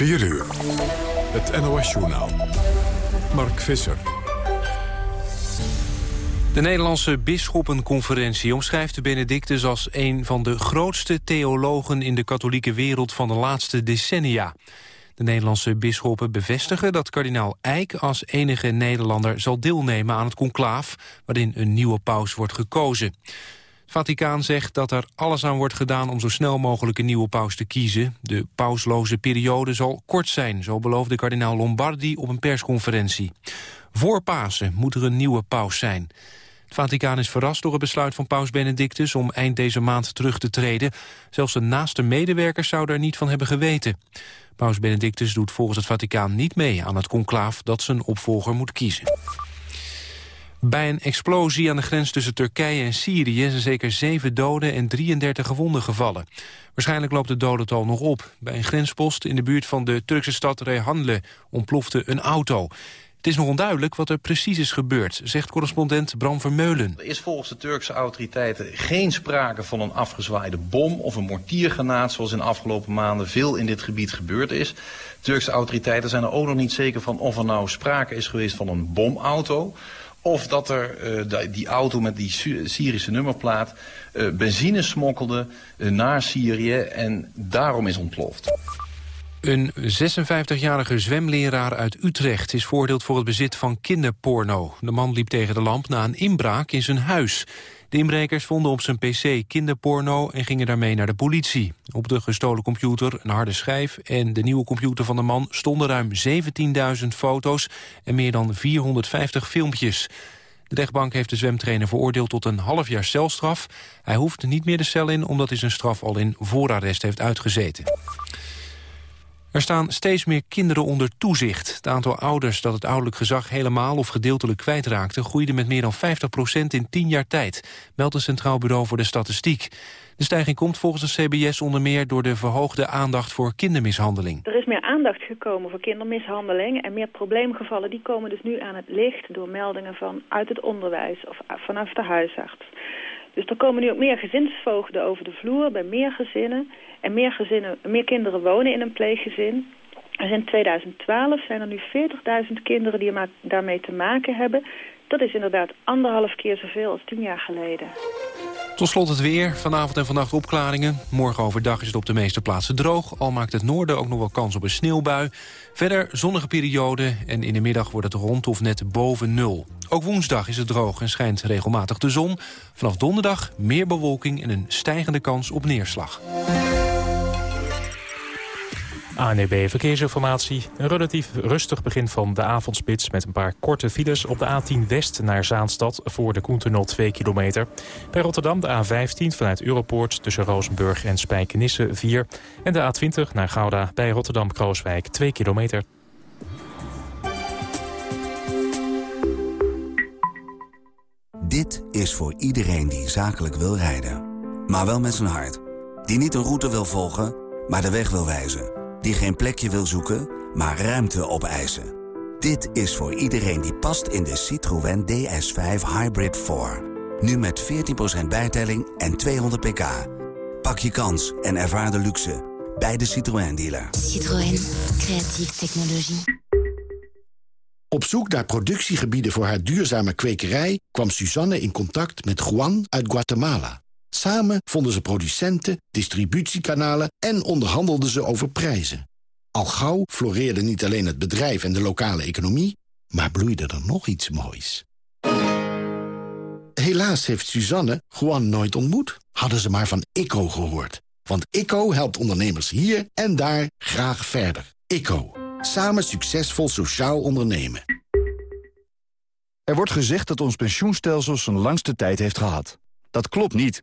4 uur. Het NOS-journaal. Mark Visser. De Nederlandse Bisschoppenconferentie omschrijft Benedictus als een van de grootste theologen in de katholieke wereld van de laatste decennia. De Nederlandse bisschoppen bevestigen dat kardinaal Eijk als enige Nederlander zal deelnemen aan het conclaaf, waarin een nieuwe paus wordt gekozen. Vaticaan zegt dat er alles aan wordt gedaan om zo snel mogelijk een nieuwe paus te kiezen. De pausloze periode zal kort zijn, zo beloofde kardinaal Lombardi op een persconferentie. Voor Pasen moet er een nieuwe paus zijn. Het Vaticaan is verrast door het besluit van paus Benedictus om eind deze maand terug te treden. Zelfs zijn naaste medewerkers zouden er niet van hebben geweten. Paus Benedictus doet volgens het Vaticaan niet mee aan het conclaaf dat zijn opvolger moet kiezen. Bij een explosie aan de grens tussen Turkije en Syrië... zijn zeker zeven doden en 33 gewonden gevallen. Waarschijnlijk loopt het dodental nog op. Bij een grenspost in de buurt van de Turkse stad Rehanle ontplofte een auto. Het is nog onduidelijk wat er precies is gebeurd, zegt correspondent Bram Vermeulen. Er is volgens de Turkse autoriteiten geen sprake van een afgezwaaide bom of een mortiergranaat... zoals in de afgelopen maanden veel in dit gebied gebeurd is. Turkse autoriteiten zijn er ook nog niet zeker van of er nou sprake is geweest van een bomauto... Of dat er uh, die auto met die Syrische nummerplaat uh, benzine smokkelde uh, naar Syrië en daarom is ontploft. Een 56-jarige zwemleraar uit Utrecht is voordeeld voor het bezit van kinderporno. De man liep tegen de lamp na een inbraak in zijn huis. De inbrekers vonden op zijn pc kinderporno en gingen daarmee naar de politie. Op de gestolen computer, een harde schijf en de nieuwe computer van de man... stonden ruim 17.000 foto's en meer dan 450 filmpjes. De rechtbank heeft de zwemtrainer veroordeeld tot een half jaar celstraf. Hij hoeft niet meer de cel in omdat hij zijn straf al in voorarrest heeft uitgezeten. Er staan steeds meer kinderen onder toezicht. Het aantal ouders dat het ouderlijk gezag helemaal of gedeeltelijk kwijtraakte... groeide met meer dan 50% in 10 jaar tijd, meldt het Centraal Bureau voor de Statistiek. De stijging komt volgens de CBS onder meer door de verhoogde aandacht voor kindermishandeling. Er is meer aandacht gekomen voor kindermishandeling en meer probleemgevallen die komen dus nu aan het licht door meldingen van uit het onderwijs of vanaf de huisarts. Dus er komen nu ook meer gezinsvoogden over de vloer bij meer gezinnen. En meer, gezinnen, meer kinderen wonen in een pleeggezin. Dus in 2012 zijn er nu 40.000 kinderen die daarmee te maken hebben. Dat is inderdaad anderhalf keer zoveel als tien jaar geleden. Tot slot het weer. Vanavond en vannacht opklaringen. Morgen overdag is het op de meeste plaatsen droog. Al maakt het noorden ook nog wel kans op een sneeuwbui. Verder zonnige periode en in de middag wordt het rond of net boven nul. Ook woensdag is het droog en schijnt regelmatig de zon. Vanaf donderdag meer bewolking en een stijgende kans op neerslag. ANEB Verkeersinformatie. Een relatief rustig begin van de avondspits... met een paar korte files op de A10 West naar Zaanstad... voor de Koentunnel 2 kilometer. Bij Rotterdam de A15 vanuit Europoort... tussen Rozenburg en Spijkenisse 4. En de A20 naar Gouda bij Rotterdam-Krooswijk 2 kilometer. Dit is voor iedereen die zakelijk wil rijden. Maar wel met zijn hart. Die niet een route wil volgen, maar de weg wil wijzen die geen plekje wil zoeken, maar ruimte opeisen. Dit is voor iedereen die past in de Citroën DS5 Hybrid 4. Nu met 14% bijtelling en 200 pk. Pak je kans en ervaar de luxe bij de Citroën dealer. Citroën, creatieve technologie. Op zoek naar productiegebieden voor haar duurzame kwekerij... kwam Suzanne in contact met Juan uit Guatemala. Samen vonden ze producenten, distributiekanalen en onderhandelden ze over prijzen. Al gauw floreerde niet alleen het bedrijf en de lokale economie... maar bloeide er nog iets moois. Helaas heeft Suzanne Juan nooit ontmoet. Hadden ze maar van ICO gehoord. Want ICO helpt ondernemers hier en daar graag verder. ICO. Samen succesvol sociaal ondernemen. Er wordt gezegd dat ons pensioenstelsel zijn langste tijd heeft gehad. Dat klopt niet.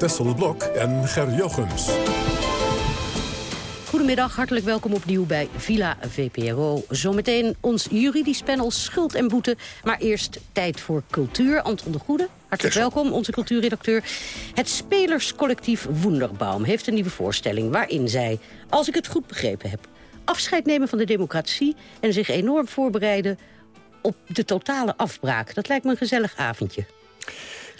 Tessel Blok en Ger Jochems. Goedemiddag, hartelijk welkom opnieuw bij Villa VPRO. Zometeen ons juridisch panel Schuld en Boete. Maar eerst tijd voor cultuur. Anton de Goede, hartelijk welkom, onze cultuurredacteur. Het spelerscollectief Wonderbaum heeft een nieuwe voorstelling... waarin zij, als ik het goed begrepen heb... afscheid nemen van de democratie... en zich enorm voorbereiden op de totale afbraak. Dat lijkt me een gezellig avondje.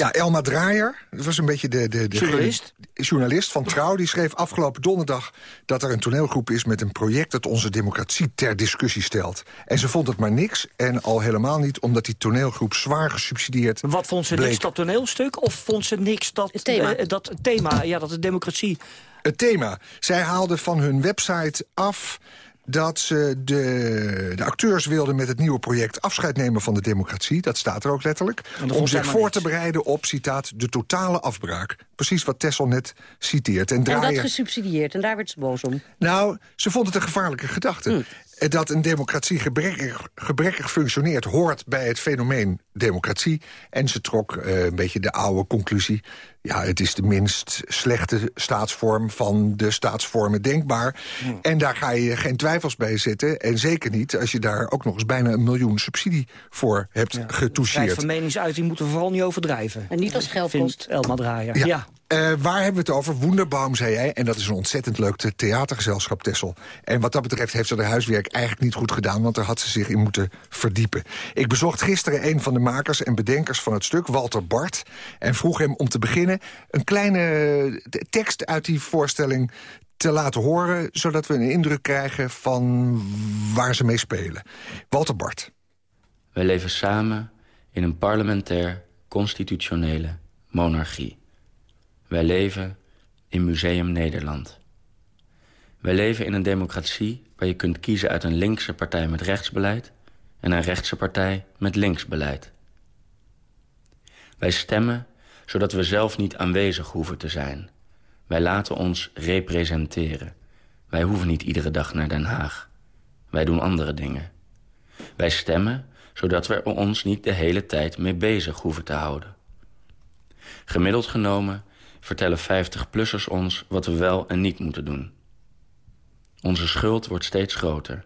Ja, Elma Draaier, dat was een beetje de, de, de Journalist? journalist van Trouw. Die schreef afgelopen donderdag dat er een toneelgroep is... met een project dat onze democratie ter discussie stelt. En ze vond het maar niks. En al helemaal niet omdat die toneelgroep zwaar gesubsidieerd Wat vond ze bleek. niks dat toneelstuk? Of vond ze niks dat Het thema. eh, dat thema, ja, dat de democratie... Het thema. Zij haalden van hun website af dat ze de, de acteurs wilden met het nieuwe project afscheid nemen van de democratie. Dat staat er ook letterlijk. Om zich voor te bereiden op, citaat, de totale afbraak. Precies wat Tessel net citeert. En, En dat gesubsidieerd, en daar werd ze boos om. nou, ze vond het een gevaarlijke gedachte. Hm. Dat een democratie gebrekkig, gebrekkig functioneert... hoort bij het fenomeen democratie. En ze trok eh, een beetje de oude conclusie... ja, het is de minst slechte staatsvorm van de staatsvormen denkbaar. Hm. En daar ga je geen twijfels bij zitten. En zeker niet als je daar ook nog eens bijna een miljoen subsidie voor hebt Vrijheid getoucheerd. van meningsuiting moeten we vooral niet overdrijven. En niet als geld Vindt kost. Elma Draaier. Ja. Ja. Eh, waar hebben we het over? Wonderbaum, zei jij. En dat is een ontzettend leuk te- theatergezelschap, Tessel. En wat dat betreft heeft ze haar huiswerk eigenlijk niet goed gedaan... want daar had ze zich in moeten verdiepen. Ik bezocht gisteren een van de makers en bedenkers van het stuk, Walter Bart... en vroeg hem om te beginnen een kleine eh, tekst uit die voorstelling te laten horen... zodat we een indruk krijgen van waar ze mee spelen. Walter Bart. Wij leven samen in een parlementair constitutionele monarchie. Wij leven in Museum Nederland. Wij leven in een democratie waar je kunt kiezen uit een linkse partij met rechtsbeleid en een rechtse partij met linksbeleid. Wij stemmen zodat we zelf niet aanwezig hoeven te zijn. Wij laten ons representeren. Wij hoeven niet iedere dag naar Den Haag. Wij doen andere dingen. Wij stemmen zodat we ons niet de hele tijd mee bezig hoeven te houden. Gemiddeld genomen vertellen 50-plussers ons wat we wel en niet moeten doen. Onze schuld wordt steeds groter.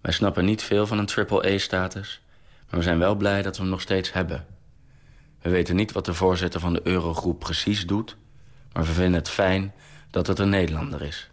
Wij snappen niet veel van een triple-A-status... maar we zijn wel blij dat we hem nog steeds hebben. We weten niet wat de voorzitter van de Eurogroep precies doet... maar we vinden het fijn dat het een Nederlander is.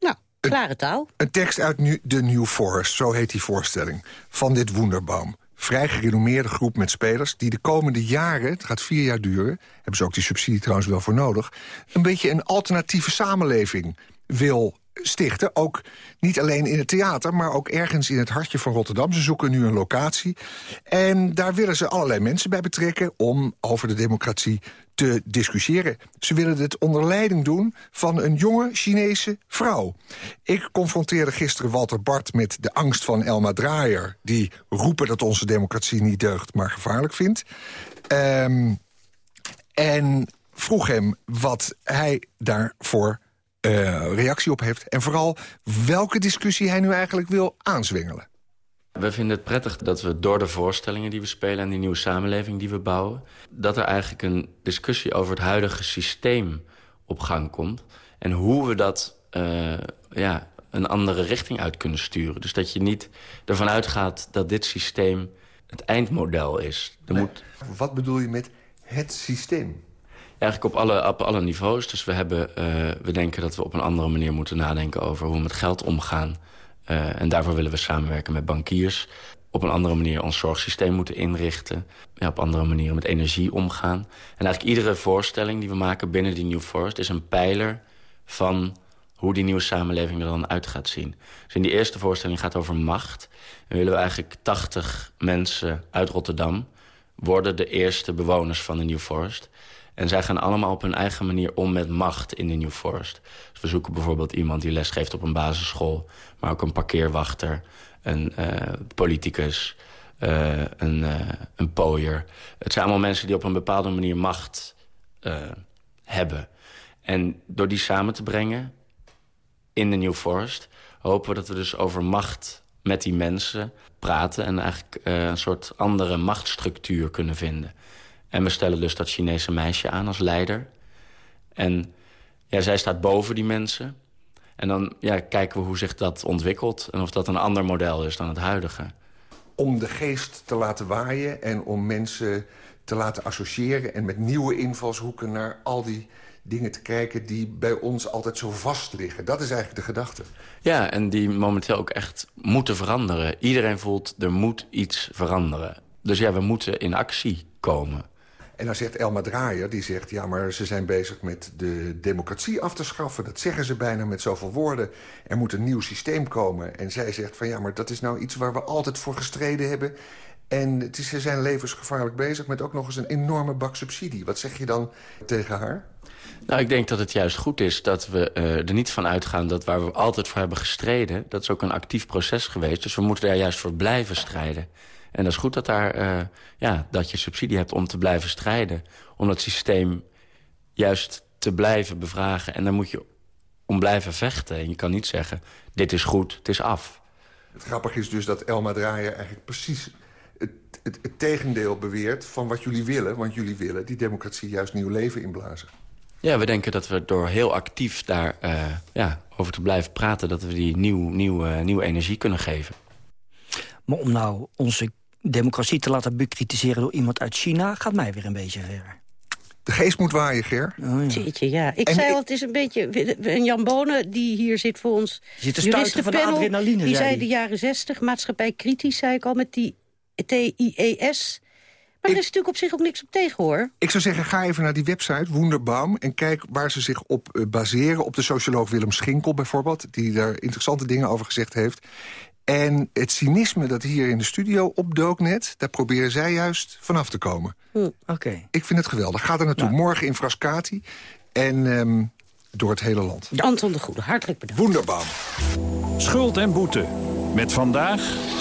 Nou, klare taal. Een tekst uit nu, de New Forest, zo heet die voorstelling, van dit Wonderbaum. Vrij gerenommeerde groep met spelers die de komende jaren, het gaat vier jaar duren... hebben ze ook die subsidie trouwens wel voor nodig... een beetje een alternatieve samenleving wil stichten. Ook niet alleen in het theater, maar ook ergens in het hartje van Rotterdam. Ze zoeken nu een locatie. En daar willen ze allerlei mensen bij betrekken... om over de democratie te discussiëren. Ze willen het onder leiding doen van een jonge Chinese vrouw. Ik confronteerde gisteren Walter Bart met de angst van Elma Draaier... die roepen dat onze democratie niet deugt, maar gevaarlijk vindt. Ehm, en vroeg hem wat hij daarvoor eh, reactie op heeft. En vooral welke discussie hij nu eigenlijk wil aanzwengelen. We vinden het prettig dat we door de voorstellingen die we spelen... en die nieuwe samenleving die we bouwen... dat er eigenlijk een discussie over het huidige systeem op gang komt. En hoe we dat eh, ja, een andere richting uit kunnen sturen. Dus dat je niet ervan uitgaat dat dit systeem het eindmodel is. Er moet Wat bedoel je met het systeem? Eigenlijk op alle, op alle niveaus. Dus we, hebben, eh, we denken dat we op een andere manier moeten nadenken... over hoe we met geld omgaan. Eh, en daarvoor willen we samenwerken met bankiers. Op een andere manier ons zorgsysteem moeten inrichten. Ja, op andere manieren met energie omgaan. En eigenlijk iedere voorstelling die we maken binnen die New Forest... is een pijler van hoe die nieuwe samenleving er dan uit gaat zien. Dus in die eerste voorstelling gaat het over macht. En willen we eigenlijk 80 mensen uit Rotterdam worden de eerste bewoners van de New Forest. En zij gaan allemaal op hun eigen manier om met macht in de New Forest. Dus we zoeken bijvoorbeeld iemand die lesgeeft op een basisschool... maar ook een parkeerwachter, een uh, politicus, uh, een, uh, een pooier. Het zijn allemaal mensen die op een bepaalde manier macht hebben. En door die samen te brengen in de New Forest... hopen we dat we dus over macht met die mensen praten... en eigenlijk een soort andere machtsstructuur kunnen vinden... En we stellen dus dat Chinese meisje aan als leider. En ja, zij staat boven die mensen. En dan ja, kijken we hoe zich dat ontwikkelt... en of dat een ander model is dan het huidige. Om de geest te laten waaien en om mensen te laten associëren... en met nieuwe invalshoeken naar al die dingen te kijken... die bij ons altijd zo vast liggen. Dat is eigenlijk de gedachte. Ja, en die momenteel ook echt moeten veranderen. Iedereen voelt, er moet iets veranderen. Dus ja, we moeten in actie komen. En dan zegt Elma Draaier, die zegt... ja, maar ze zijn bezig met de democratie af te schaffen. Dat zeggen ze bijna met zoveel woorden. Er moet een nieuw systeem komen. En zij zegt van ja, maar dat is nou iets waar we altijd voor gestreden hebben. En het is, ze zijn levensgevaarlijk bezig met ook nog eens een enorme bak subsidie. Wat zeg je dan tegen haar? Nou, ik denk dat het juist goed is dat we uh, er niet van uitgaan... dat waar we altijd voor hebben gestreden... dat is ook een actief proces geweest. Dus we moeten daar juist voor blijven strijden. En dat is goed dat, daar, uh, ja, dat je subsidie hebt om te blijven strijden. Om dat systeem juist te blijven bevragen. En daar moet je om blijven vechten. En je kan niet zeggen, dit is goed, het is af. Het grappige is dus dat Elma Draaier eigenlijk precies het, het, het, tegendeel beweert van wat jullie willen. Want jullie willen die democratie juist nieuw leven inblazen. Ja, we denken dat we door heel actief daar uh, ja, over te blijven praten... dat we die nieuw, nieuw, uh, nieuwe energie kunnen geven. Maar om nou onze democratie te laten bekritiseren door iemand uit China... gaat mij weer een beetje ver. De geest moet waaien, Ger. Oh, ja. ja. Ik en zei al, het is een beetje... En Jan Bonen, die hier zit voor ons Zit te stuiten van de adrenaline, Die zei de jaren zestig, maatschappij kritisch, zei ik al, met die TIES... Maar er is natuurlijk op zich ook niks op tegen, hoor. Ik zou zeggen, ga even naar die website, Wonderbaum... en kijk waar ze zich op uh, baseren. Op de socioloog Willem Schinkel bijvoorbeeld... die daar interessante dingen over gezegd heeft. En het cynisme dat hier in de studio opdook net... daar proberen zij juist vanaf te komen. Hm, Oké. Ik vind het geweldig. Ga er naartoe. Nou. Morgen in Frascati. En um, door het hele land. Ja. Anton de Goede, hartelijk bedankt. Wonderbaum. Schuld en boete. Met vandaag...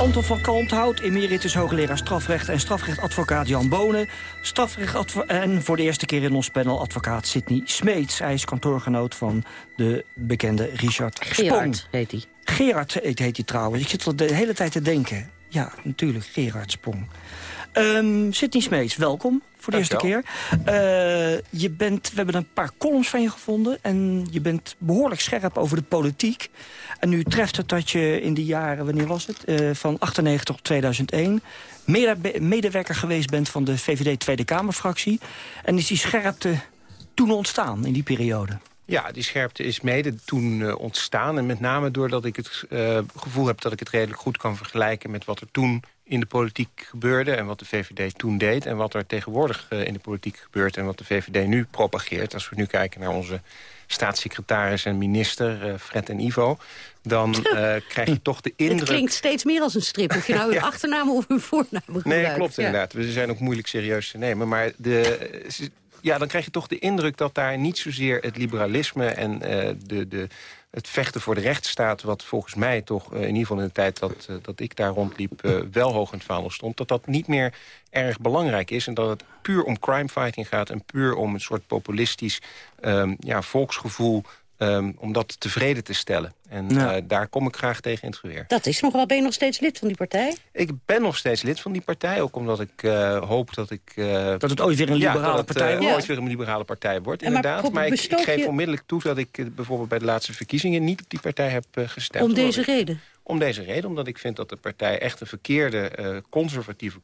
Anton van Kalmthout, emeritus hoogleraar strafrecht... en strafrechtadvocaat Jan Bonen. En voor de eerste keer in ons panel advocaat Sidney Smeets. Hij is kantoorgenoot van de bekende Richard Gerard Spong. heet hij. Gerard heet, heet hij trouwens. Ik zit er de hele tijd te denken. Ja, natuurlijk, Gerard Spong. Um, Sidney Smeets, welkom voor de eerste keer. Uh, je bent, we hebben een paar columns van je gevonden... en je bent behoorlijk scherp over de politiek. En nu treft het dat je in die jaren, wanneer was het? Uh, van 98 tot 2001 medewerker geweest bent van de VVD Tweede Kamerfractie. En is die scherpte toen ontstaan in die periode? Ja, die scherpte is mede toen uh, ontstaan. En met name doordat ik het uh, gevoel heb dat ik het redelijk goed kan vergelijken... met wat er toen in de politiek gebeurde en wat de VVD toen deed... en wat er tegenwoordig uh, in de politiek gebeurt en wat de VVD nu propageert. Als we nu kijken naar onze staatssecretaris en minister, Fred en Ivo... dan krijg je toch de indruk... Het klinkt steeds meer als een strip, of je nou ja. achternaam of uw voornaam gebruikt. Nee, klopt inderdaad. We zijn ook moeilijk serieus te nemen. Maar de, ja, dan krijg je toch de indruk dat daar niet zozeer het liberalisme... en de, de, het vechten voor de rechtsstaat... wat volgens mij toch, uh, in ieder geval in de tijd dat, uh, dat ik daar rondliep... wel hoog in het vaandel stond, dat dat niet meer erg belangrijk is... en dat het puur om crimefighting gaat... en puur om een soort populistisch um, ja, volksgevoel um, om dat tevreden te stellen. En ja. uh, daar kom ik graag tegen in het geweer. Dat is nog wel. Ben je nog steeds lid van die partij? Ik ben nog steeds lid van die partij. Ook omdat ik uh, hoop dat ik... Uh, dat het ooit weer een liberale ja, partij wordt? Ja. ooit weer een liberale partij wordt, inderdaad. Maar, maar ik, ik, geef onmiddellijk toe dat ik bijvoorbeeld bij de laatste verkiezingen... niet op die partij heb gestemd. Om deze reden? Om deze reden, omdat ik vind dat de partij echt een verkeerde uh, conservatieve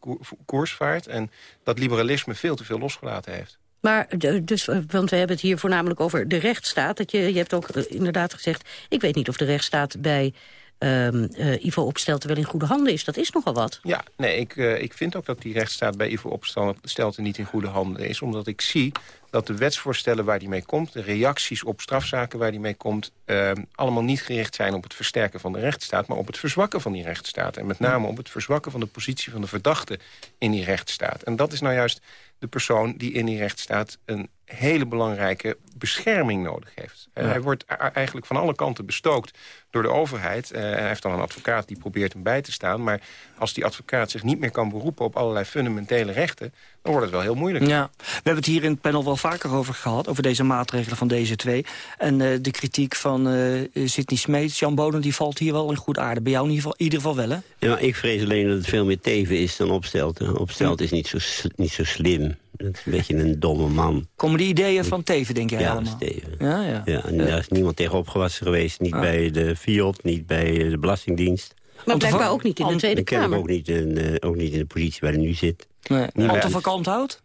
koers vaart... en dat liberalisme veel te veel losgelaten heeft. Maar, dus, want we hebben het hier voornamelijk over de rechtsstaat. Dat je, je hebt ook inderdaad gezegd... ik weet niet of de rechtsstaat bij ehm, Ivo Opstelten wel in goede handen is. Dat is nogal wat. Ja, nee, ik, ik vind ook dat die rechtsstaat bij Ivo Opstelten niet in goede handen is. Omdat ik zie dat de wetsvoorstellen waar die mee komt... de reacties op strafzaken waar die mee komt... Uh, allemaal niet gericht zijn op het versterken van de rechtsstaat... maar op het verzwakken van die rechtsstaat. En met name op het verzwakken van de positie van de verdachte in die rechtsstaat. En dat is nou juist de persoon die in die rechtsstaat... een hele belangrijke bescherming nodig heeft. Uh, hij wordt eigenlijk van alle kanten bestookt door de overheid. Uh, hij heeft dan een advocaat die probeert hem bij te staan. Maar als die advocaat zich niet meer kan beroepen op allerlei fundamentele rechten... dan wordt het wel heel moeilijk. Ja, we hebben het hier in het panel wel vaker over gehad... over deze maatregelen van deze twee. En uh, de kritiek van uh, Sidney Smeets, Jan Boden, die valt hier wel in goed aarde. Bij jou in ieder geval, ieder geval wel, hè? Ja, maar ik vrees alleen dat het veel meer teven is dan opstelt. Opstelt is niet zo, niet zo slim. Dat is een beetje een domme man. Komen die ideeën van Teven, denk jij ja, allemaal? Ja, ja. ja en daar is niemand tegen opgewassen geweest. Niet ah. bij de FIOD, niet bij de Belastingdienst. Maar blijkbaar ook niet in de Tweede Kamer. Ik ken hem ook niet, in, uh, ook niet in de politie waar hij nu zit. Nee. Anton van Kalmthout?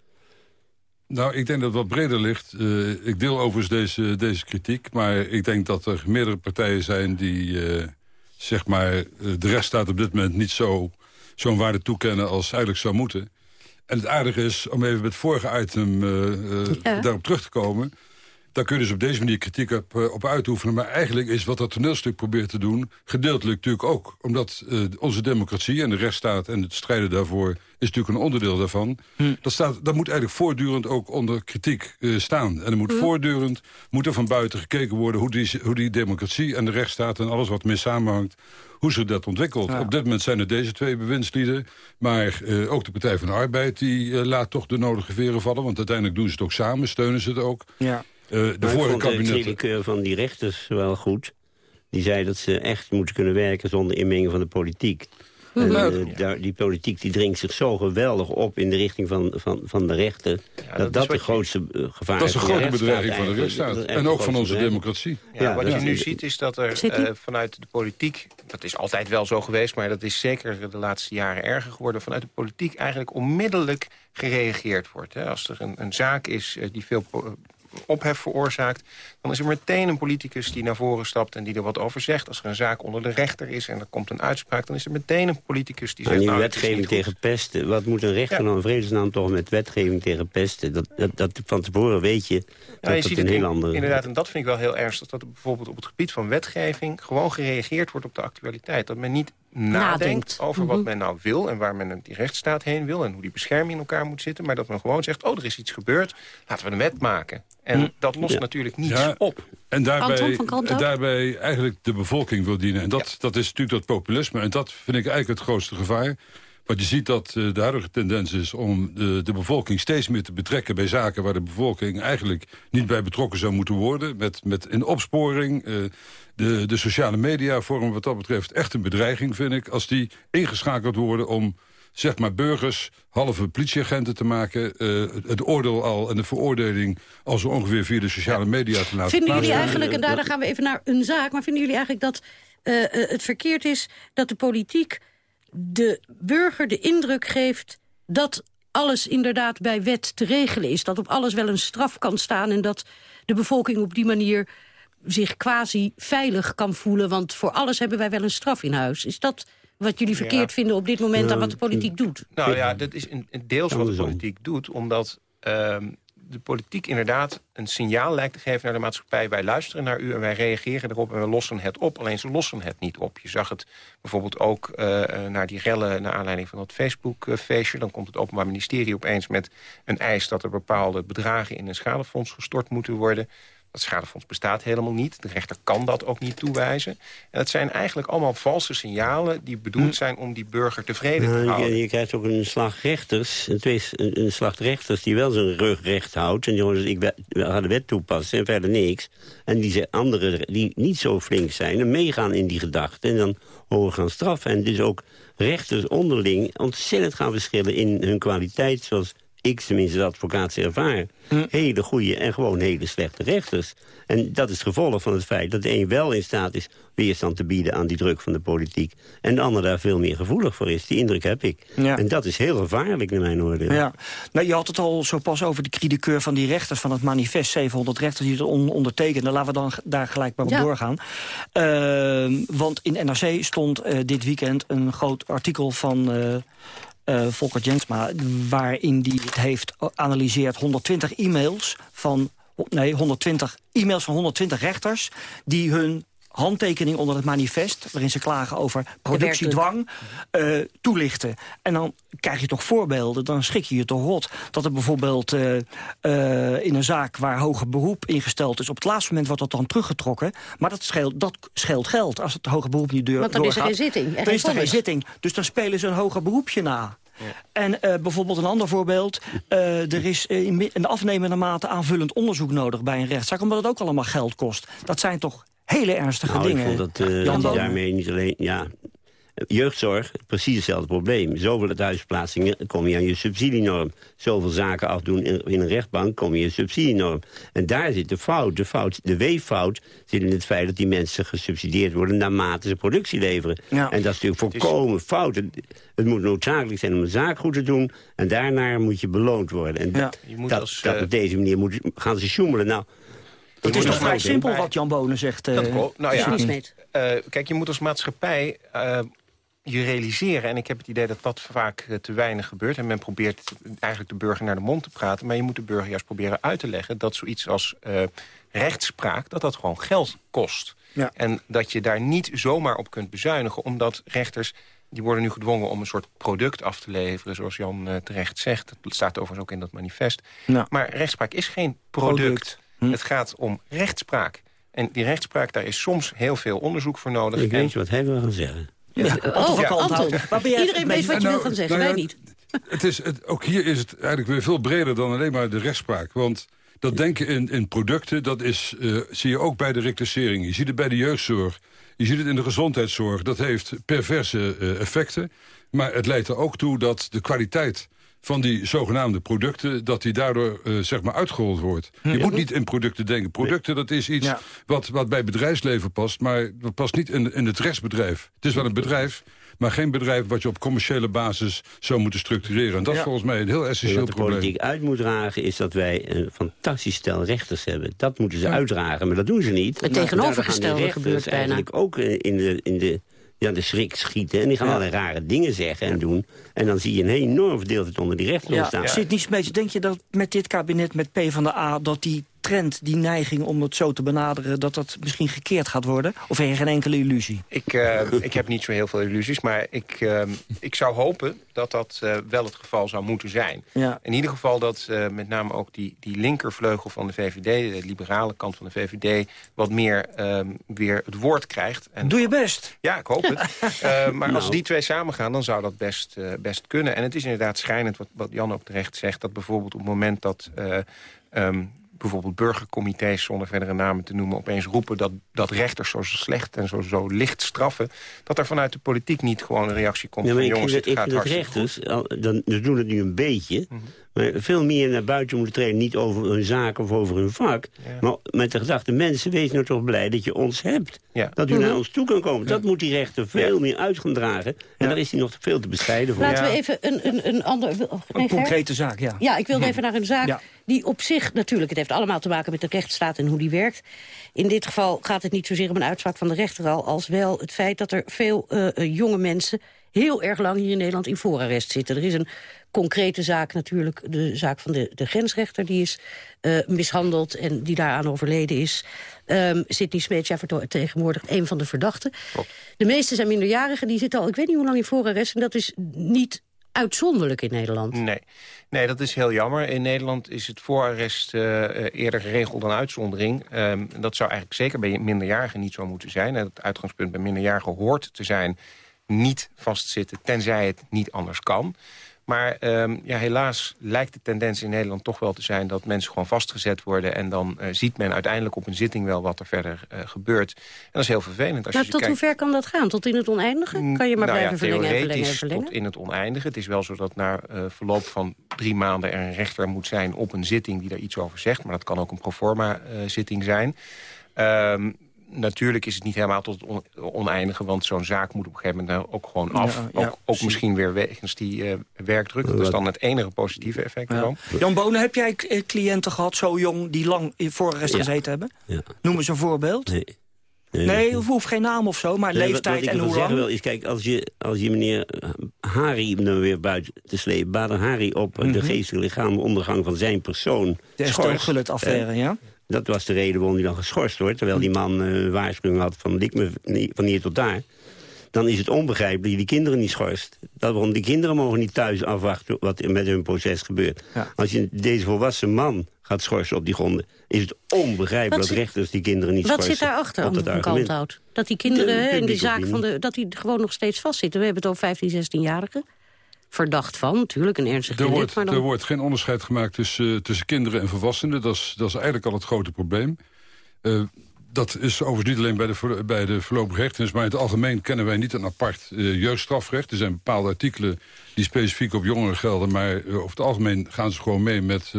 Nou, ik denk dat het wat breder ligt. Uh, ik deel overigens deze, deze kritiek. Maar ik denk dat er meerdere partijen zijn die... Uh, zeg maar, de rechtsstaat op dit moment niet zo'n zo waarde toekennen als eigenlijk zou moeten. En het aardige is, om even met het vorige item uh, daarop terug te komen... daar kun je dus op deze manier kritiek op, uh, op uitoefenen. Maar eigenlijk is wat dat toneelstuk probeert te doen... gedeeltelijk natuurlijk ook. Omdat onze democratie en de rechtsstaat en het strijden daarvoor... is natuurlijk een onderdeel daarvan. Hm. Dat, staat, dat moet eigenlijk voortdurend ook onder kritiek staan. En er moet hm. voortdurend moet er van buiten gekeken worden... Hoe die, hoe die democratie en de rechtsstaat en alles wat mee samenhangt hoe ze dat ontwikkelt. Op dit moment zijn het deze twee bewindslieden. Maar uh, ook de Partij van de Arbeid die uh, laat toch de nodige veren vallen. Want uiteindelijk doen ze het ook samen, steunen ze het ook. Ja. Uh, de vorige kabinet... de van die rechters wel goed. Die zei dat ze echt moeten kunnen werken zonder inmenging van de politiek. En, daar, die politiek die dringt zich zo geweldig op in de richting van, van, van de rechten... Ja, dat dat, de grootste gevaar is. Dat is een grote bedreiging van de rechtsstaat. En ook van onze democratie. Ja, wat je nu ziet is dat er uh, vanuit de politiek... dat is altijd wel zo geweest, maar dat is zeker de laatste jaren erger geworden... vanuit de politiek eigenlijk onmiddellijk gereageerd wordt. Hè. Als er een, een zaak is die veel ophef veroorzaakt... dan is er meteen een politicus die naar voren stapt en die er wat over zegt. Als er een zaak onder de rechter is en er komt een uitspraak... dan is er meteen een politicus die zegt... En die nou, wetgeving tegen pesten. Wat moet een rechter ja. nou in vredesnaam toch met wetgeving tegen pesten? Dat, dat, dat van tevoren weet je dat ja, je een heel andere... Inderdaad, en dat vind ik wel heel ernstig. Dat er bijvoorbeeld op het gebied van wetgeving... gewoon gereageerd wordt op de actualiteit. Dat men niet nadenkt over wat mhm. men nou wil... en waar men die rechtsstaat heen wil... en hoe die bescherming in elkaar moet zitten... maar dat men gewoon zegt, oh, er is iets gebeurd, laten we een wet maken. En hm. dat lost natuurlijk niets op. En daarbij, daarbij eigenlijk de bevolking wil dienen. En dat, dat is natuurlijk dat populisme. En dat vind ik eigenlijk het grootste gevaar. Want je ziet dat uh, de huidige tendens is om de, de, bevolking steeds meer te betrekken... bij zaken waar de bevolking eigenlijk niet bij betrokken zou moeten worden. Met, met in opsporing. Uh, de, de sociale media vormen wat dat betreft echt een bedreiging, vind ik... als die ingeschakeld worden om zeg maar burgers halve politieagenten te maken. Uh, het oordeel al en de veroordeling al zo ongeveer via de sociale media te laten Vinden jullie eigenlijk, en daar gaan we even naar een zaak... maar vinden jullie eigenlijk dat uh, het verkeerd is dat de politiek de burger de indruk geeft... dat alles inderdaad bij wet te regelen is. Dat op alles wel een straf kan staan en dat de bevolking op die manier zich quasi veilig kan voelen. Want voor alles hebben wij wel een straf in huis. Is dat wat jullie verkeerd vinden op dit moment aan wat de politiek doet? Nou ja, dat is een, een deels wat de politiek doet. Omdat uh, de politiek inderdaad een signaal lijkt te geven naar de maatschappij. Wij luisteren naar u en wij reageren erop en we lossen het op. Alleen ze lossen het niet op. Je zag het bijvoorbeeld ook uh, naar die rellen... naar aanleiding van dat Facebook-feestje. Dan komt het Openbaar Ministerie opeens met een eis... dat er bepaalde bedragen in een schadefonds gestort moeten worden... Dat schadefonds bestaat helemaal niet. De rechter kan dat ook niet toewijzen. En het zijn eigenlijk allemaal valse signalen... die bedoeld hm. zijn om die burger tevreden te houden. Je, je, krijgt ook een slag rechters, een, twee, een, slag rechters... die wel zijn rug recht houdt. En die zeggen, ik ga de wet toepassen en verder niks. En die anderen die niet zo flink zijn... en meegaan in die gedachten en dan hoger gaan straffen. En dus ook rechters onderling ontzettend gaan verschillen in hun kwaliteit... zoals ik tenminste de advocaten ervaren... Hm. hele goede en gewoon hele slechte rechters. En dat is het gevolg van het feit dat de een wel in staat is... weerstand te bieden aan die druk van de politiek... en de ander daar veel meer gevoelig voor is. Die indruk heb ik. En dat is heel gevaarlijk naar mijn oordeel. Ja. Nou, je had het al zo pas over de kriedekeur van die rechters... van het manifest 700 rechters die het on ondertekenden. Laten we dan daar gelijk maar op doorgaan. Uh, want in NRC stond uh, dit weekend een groot artikel van... Uh, uh, Volker Jensma, waarin die het heeft analyseerd 120 e-mails van nee, 120 e-mails van 120 rechters die hun handtekening onder het manifest... waarin ze klagen over productiedwang, uh, toelichten. En dan krijg je toch voorbeelden, dan schrik je je toch rot... dat er bijvoorbeeld uh, uh, in een zaak waar hoger beroep ingesteld is... op het laatste moment wordt dat dan teruggetrokken. Maar dat scheelt, dat scheelt geld als het hoger beroep niet deur, Want dan doorgaat. is er geen zitting. Er dan is er geen zitting. Dus dan spelen ze een hoger beroepje na. Ja. En uh, bijvoorbeeld een ander voorbeeld. Uh, er is in een afnemende mate aanvullend onderzoek nodig bij een rechtszaak... omdat het ook allemaal geld kost. Dat zijn toch hele ernstige nou, dingen. Ik vond dat, uh, dat daarmee niet alleen... Ja, jeugdzorg, precies hetzelfde probleem. Zoveel thuisplaatsingen kom je aan je subsidienorm. Zoveel zaken afdoen in, in een rechtbank kom je aan je subsidienorm. En daar zit de fout. De, fout, de weeffout zit in het feit dat die mensen gesubsidieerd worden... naarmate ze productie leveren. Ja. En dat is natuurlijk volkomen is... fout. Het, het, moet noodzakelijk zijn om een zaak goed te doen... en daarna moet je beloond worden. En ja. dat, dat, als, dat, op deze manier moet, gaan ze sjoemelen. Nou, het is toch vrij simpel wat Jan Bonen zegt. Uh, dat klopt. Nou ja, uh, kijk, je moet als maatschappij uh, je realiseren... en ik heb het idee dat dat vaak te weinig gebeurt... en men probeert eigenlijk de burger naar de mond te praten... maar je moet de burger juist proberen uit te leggen... dat zoiets als rechtspraak, dat dat gewoon geld kost. Ja. En dat je daar niet zomaar op kunt bezuinigen... omdat rechters die worden nu gedwongen om een soort product af te leveren... zoals Jan uh, terecht zegt. Dat staat overigens ook in dat manifest. Nou. Maar rechtspraak is geen product. product. Hm. Het gaat om rechtspraak. En die rechtspraak, daar is soms heel veel onderzoek voor nodig. Ik weet wat hij wil gaan zeggen. Ja. Ja. Oh, ja. Anton, iedereen weet wat je nou, wil gaan zeggen, nou, wij niet. Het is, het, ook hier is het eigenlijk weer veel breder dan alleen maar de rechtspraak. Want dat denken in, in producten, dat is, uh, zie je ook bij de reclassering. Je ziet het bij de jeugdzorg. Je ziet het in de gezondheidszorg. Dat heeft perverse uh, effecten. Maar het leidt er ook toe dat de kwaliteit van die zogenaamde producten... dat die daardoor uh, zeg maar uitgerold wordt. Je moet niet in producten denken. Producten, dat is iets ja. wat, wat bij bedrijfsleven past... maar dat past niet in, in het rechtsbedrijf. Het is wel een bedrijf, maar geen bedrijf wat je op commerciële basis zou moeten structureren. En dat ja. is volgens mij een heel essentieel probleem. Wat de politiek uit moet dragen is dat wij een fantastisch stel rechters hebben. Dat moeten ze ja. uitdragen, maar dat doen ze niet. Het tegenovergestelde gebeurt bijna. eigenlijk ook in de, in de ja, de schrik schieten. En die gaan ja. allerlei rare dingen zeggen en doen. En dan zie je een enorm verdeeldheid onder die rechters ja. ontstaan. Ja. Zit niet beetje, denk je dat met dit kabinet, met P van de A... dat die trend, die neiging om het zo te benaderen... dat dat misschien gekeerd gaat worden? Of heb je geen enkele illusie? Ik, uh, ik heb niet zo heel veel illusies, maar ik, uh, ik zou hopen... dat dat uh, wel het geval zou moeten zijn. Ja. In ieder geval dat met name ook die, die linkervleugel van de VVD... de liberale kant van de VVD... wat meer weer het woord krijgt. En, Doe je best. Ja, ik hoop het. maar nou. als die twee samengaan, dan zou dat best, best kunnen. En het is inderdaad schrijnend, wat, wat Jan ook terecht zegt... dat bijvoorbeeld op het moment dat... Um, bijvoorbeeld burgercomité's, zonder verdere namen te noemen... opeens roepen dat, dat rechters zo slecht en zo, zo licht straffen... dat er vanuit de politiek niet gewoon een reactie komt ja, van... ik jongens, vind dit dat, gaat ik hartstikke rechters. Dan, ze doen het nu een beetje... Mm -hmm. Maar veel meer naar buiten moeten treden. Niet over hun zaak of over hun vak. Ja. Maar met de gedachte, mensen, wees nou toch blij dat je ons hebt. Ja. Dat u naar ons toe kan komen. Dat moet die rechter veel meer uit gaan dragen. En daar is hij nog veel te bescheiden voor. Laten we even een, een, een ander... Een concrete zaak, ja. Ja, ik wilde even naar een zaak die op zich natuurlijk... het heeft allemaal te maken met de rechtsstaat en hoe die werkt. In dit geval gaat het niet zozeer om een uitspraak van de rechter al... als wel het feit dat er veel uh, jonge mensen heel erg lang hier in Nederland in voorarrest zitten. Er is een concrete zaak natuurlijk, de zaak van de, de grensrechter... die is uh, mishandeld en die daaraan overleden is. Um, Sidney Smeets, tegenwoordig een van de verdachten. De meeste zijn minderjarigen, die zitten al, ik weet niet hoe lang in voorarrest... en dat is niet uitzonderlijk in Nederland. Nee. nee, dat is heel jammer. In Nederland is het voorarrest uh, eerder geregeld dan uitzondering. Um, dat zou eigenlijk zeker bij minderjarigen niet zo moeten zijn. Het uitgangspunt bij minderjarigen hoort te zijn niet vastzitten... tenzij het niet anders kan. Maar um, ja, helaas lijkt de tendens in Nederland toch wel te zijn... dat mensen gewoon vastgezet worden... en dan uh, ziet men uiteindelijk op een zitting wel wat er verder uh, gebeurt. En dat is heel vervelend. Als maar je tot kijkt... hoe ver kan dat gaan? Tot in het oneindige? Kan je maar nou blijven ja, verlengen en verlengen en verlengen? tot in het oneindige. Het is wel zo dat na uh, verloop van drie maanden... er een rechter moet zijn op een zitting die daar iets over zegt. Maar dat kan ook een proforma-zitting zijn... Um, natuurlijk is het niet helemaal tot het oneindige... want zo'n zaak moet op een gegeven moment nou ook gewoon af. Ja, ja, ook, ook misschien weer wegens die uh, werkdruk. Dat is dan het enige positieve effect ervan. Jan Bonen, heb jij cliënten gehad zo jong... die lang in voorarrest gezeten hebben? Noem eens een voorbeeld. Nee. Nee, nee of hoeft geen naam of zo, maar nee, leeftijd wat, wat en hoe lang? Wil is, kijk, als je, als je meneer Hari nou weer buiten te slepen... Bader Hari op mm -hmm. de geestelijke lichaam ondergang van zijn persoon... De Esther ja? Dat was de reden waarom hij dan geschorst wordt. Terwijl die man uh, waarschuwing had van, dik me van hier tot daar. Dan is het onbegrijpelijk dat je die kinderen niet schorst. Dat waarom die kinderen mogen niet thuis afwachten wat met hun proces gebeurt. Ja. Als je deze volwassen man gaat schorsen op die gronden... is het onbegrijpelijk dat rechters die kinderen niet wat schorsen. Wat zit daarachter aan de kant houdt? Dat die kinderen in de zaak van de, dat die gewoon nog steeds vastzitten. We hebben het over 15, 16-jarigen verdacht van. Natuurlijk een ernstig er wordt, maar dan... Er wordt geen onderscheid gemaakt tussen, uh, tussen kinderen en volwassenen. Dat is, dat is eigenlijk al het grote probleem. Uh, dat is overigens niet alleen bij de, bij de voorlopige hechtenis... maar in het algemeen kennen wij niet een apart uh, jeugdstrafrecht. Er zijn bepaalde artikelen die specifiek op jongeren gelden... maar over het algemeen gaan ze gewoon mee met,